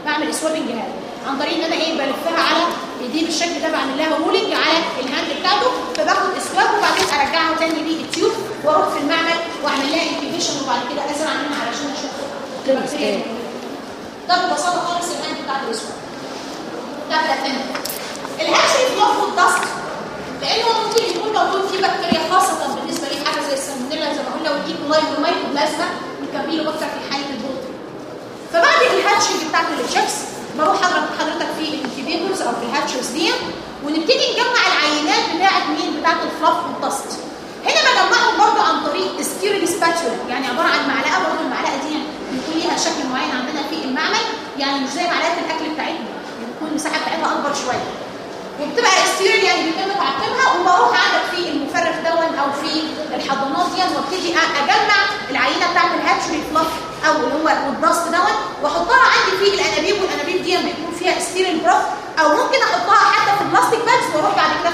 بعمل swabbing hand عن طريق إن أنا إيه بلفها على ايدي بالشكل ده بعمل لها rolling على ال hand بتاعته فباخد swab وبعدين ارجعه تاني لل tube وأروح في المعمل وأعمل لها incubation وبعد كده ازرع منها علشان أشوف ده ببساطة خالص ال hand بتاعت ال swab بتاعت ال attendant ال hatchery بناخد dust لأنه ممكن يكون موجود فيه بكتيريا خاصة بالنسبة لي حاجة زي السالمونيلا زي ما قلنا وال E. coli وال Mycoplasma وكان له أكتر في حاله ال poultry فبعد ال hatching بتاعت ال chicks بروح حضرتك حضرتك في ال incubators أو في ال hatchers دي ونبتدي نجمع العينات بتاعت مين؟ بتاعت ال fluff وال dust. هنا بجمعهم برضو عن طريق sterile spatula يعني عبارة عن معلقة برضو المعلقة دي بيكون ليها شكل معين عندنا في المعمل. يعني مش زي معلقة الأكل بتاعتنا. بتكون المساحة بتاعتها أكبر شوية. وبتبقى sterile يعني بيتم تعقيمها وبروح عندك في المفرخ دون أو في الحضانات دي وابتدي أجمع العينة بتاعت ال hatchery fluff أو اللي هو ال dust down وأحطها عندي في الأنابيب والأنابيب دي بيكون فيها sterile broth أو ممكن أحطها حتى في ال plastic bags وأروح بعد كده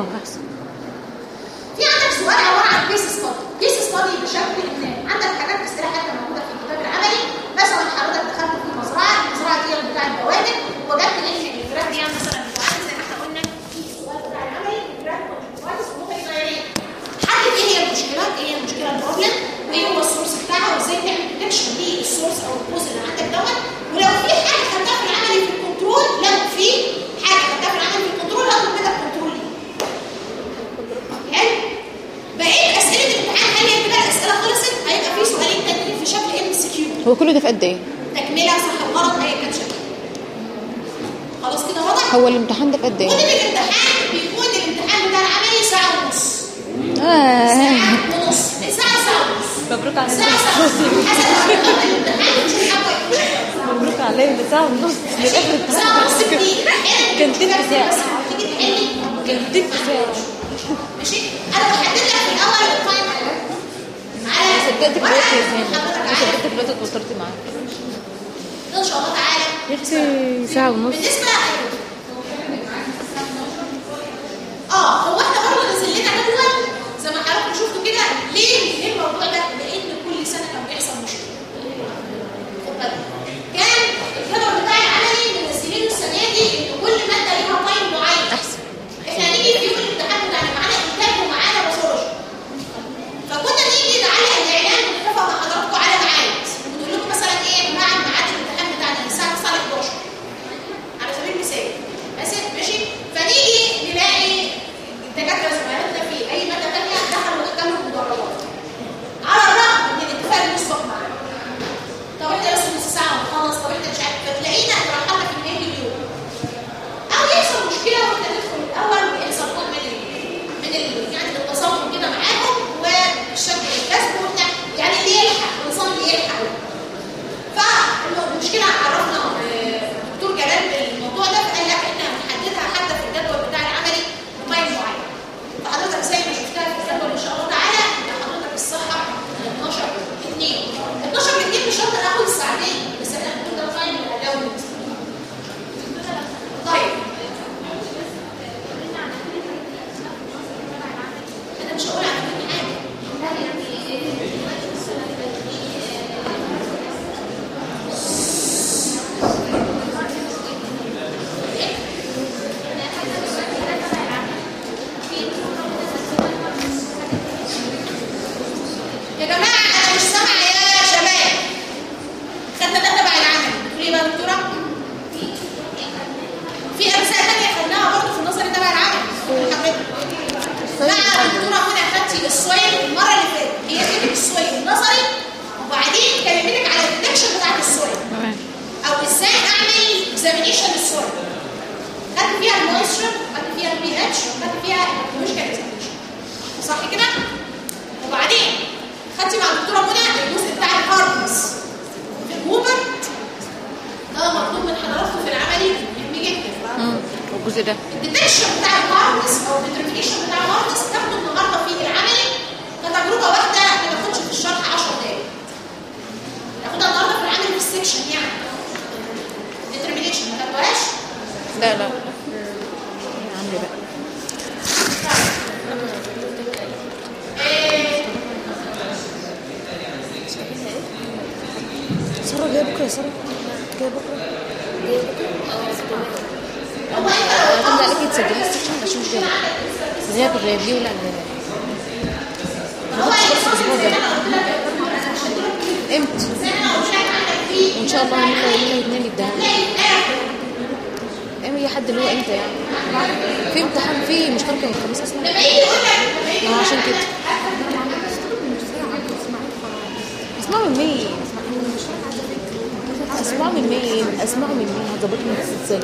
الله. احسن في عندك سؤال عبارة عن case study case study بشكل ما عندك حاجات استراحه موجودة في الكتاب العملي مثلا حضرتك دخلت في مزرعة المزرعة دي بتاع البوادر وجدت إن الفراخ دي مثلا زي ما إحنا قلنا. في بتاع العملي حدد إيه؟ هي المشكلات إيه هي المشكلة إيه ال problem وايه هو ال source بتاعها؟ وإزاي تعمل detection ال source أو ال cause هو كله ده في قد إيه؟ تكملة صح غلط هي كاتشب. خلاص كده واضح هو الامتحان ده في قد إيه؟ كل الامتحان بيكون الامتحان بتاع العملي ساعة ونص. آه. ساعة ونص ساعة ساعة ونص. مبروك عليك. ساعة ساعة ونص. مبروك عليك ساعة ونص. للاخر ساعة ونص كان تلت ساعه كان تلت ساعه ماشي؟ أنا بحدد لك من الأول والفاينل على صدقت بقيت يا زينب عارف. صدقت دلوقتي اتوترت معاك ان شاء الله تعالى يا أختي ساعة ونص بالنسبة آه هو إحنا برضه نزل لنا جدول زي ما حضراتكم شفتوا كده ليه ليه الموضوع ده؟ لأن كل سنة كان بيحصل مشكلة. خد بالك. كان الجدول بتاع العملي منزلينه السنة دي ان كل ماده ليها time معين. احسن إحنا هنيجي في يوم الامتحان بتاعنا معانا انتاج ومعانا pathology. فكنا نيجي نعلق الاعلان ونتفق مع حضراتكم على ميعاد ونقول لكم مثلا إيه يا جماعة ميعاد الامتحان بتاعنا من الساعة 9 ل 11 على سبيل المثال ماشي ماشي فنيجي نلاقي الدكاتره زملائنا في اي ماده ثانية دخلوا احتلوا المدرجات على الاتفاق المسبق معانا طب إحنا بس نص ساعة ونخلص طب إحنا مش عارف. فتلاقينا اترحلنا في نهايه اليوم. أو يحصل مشكلة وإحنا ندخل الأول ويحصل نوع من ال- من يعني التصاوم كده معاهم والشكل الكسب وبتاع. يعني اللي يلحق اللي يلحق. فالمشكلة عرفنا آه، دكتور جلال بالموضوع ده فقال لا إحنا هنحددها حتى في الجدول بتاع العملي time معين فحضرتك زي ما شفتها في الجدول ان شاء الله تعالى ان حضرتك الصحه 12 2 12 2 مش شرط ناخد الساعتين بس إحنا هنقول ده time الاجاوب طيب أنا مش هقول على كل حاجة يا جماعة أنا مش سامعه يا شباب خدنا ده تبع العمل بتقولي إيه بقى يا دكتوره في اجزاء ثانية خدناها برضه في النظري تبع العمل حضرتك لا الدكتوره هنا خدتي ال soil المره اللي فاتت هي كتبت ال soil النظري وبعدين كلمتك على ال detection بتاعت ال soil تمام أو إزاي اعمل examination لل soil خدت فيها ال moisture خدت فيها البي اتش خدت فيها ال chemical examination صح كده وبعدين خدتي مع الدكتوره منى الجزء بتاع ال hardness في الهوبر ده مطلوب من حضراتكم في العملي مهم جدا والجزء ده ال detection بتاع ال hardness أو ال determination بتاع ال hardness تاخده النهارده في العملي كتجربه واحدة ما تاخدش في الشرح 10 دقايق. تاخدها النهارده في العملي في ال section يعني. determination ما تاخدوهاش لا لا. عندي بقى إيه، سارة. جاية بكرة. يا سارة جاية بكرة. هو انت لو هتبدأ عليكي تسجلي السكشن أشوف جاية غياب غياب ليه ولا إمتى؟ وإن شاء الله هنبقى يوم الاثنين الآية إيه اي حد اللي هو إمتى يعني؟ في امتحان في مشتركة من الخميس أصلا. ما عشان كده. اسمعوا من مين؟ اسمعوا من مين؟ اسمعوا من مين؟ هتظبطوا من إزاي؟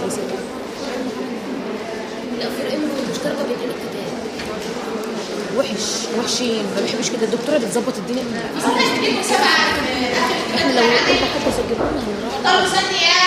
مشتركة بين الكتاب. وحش وحشين. ما بحبش كده. الدكتورة بتظبط الدنيا. إحنا لو كنا حتى سجلونا هنروح طب استني يا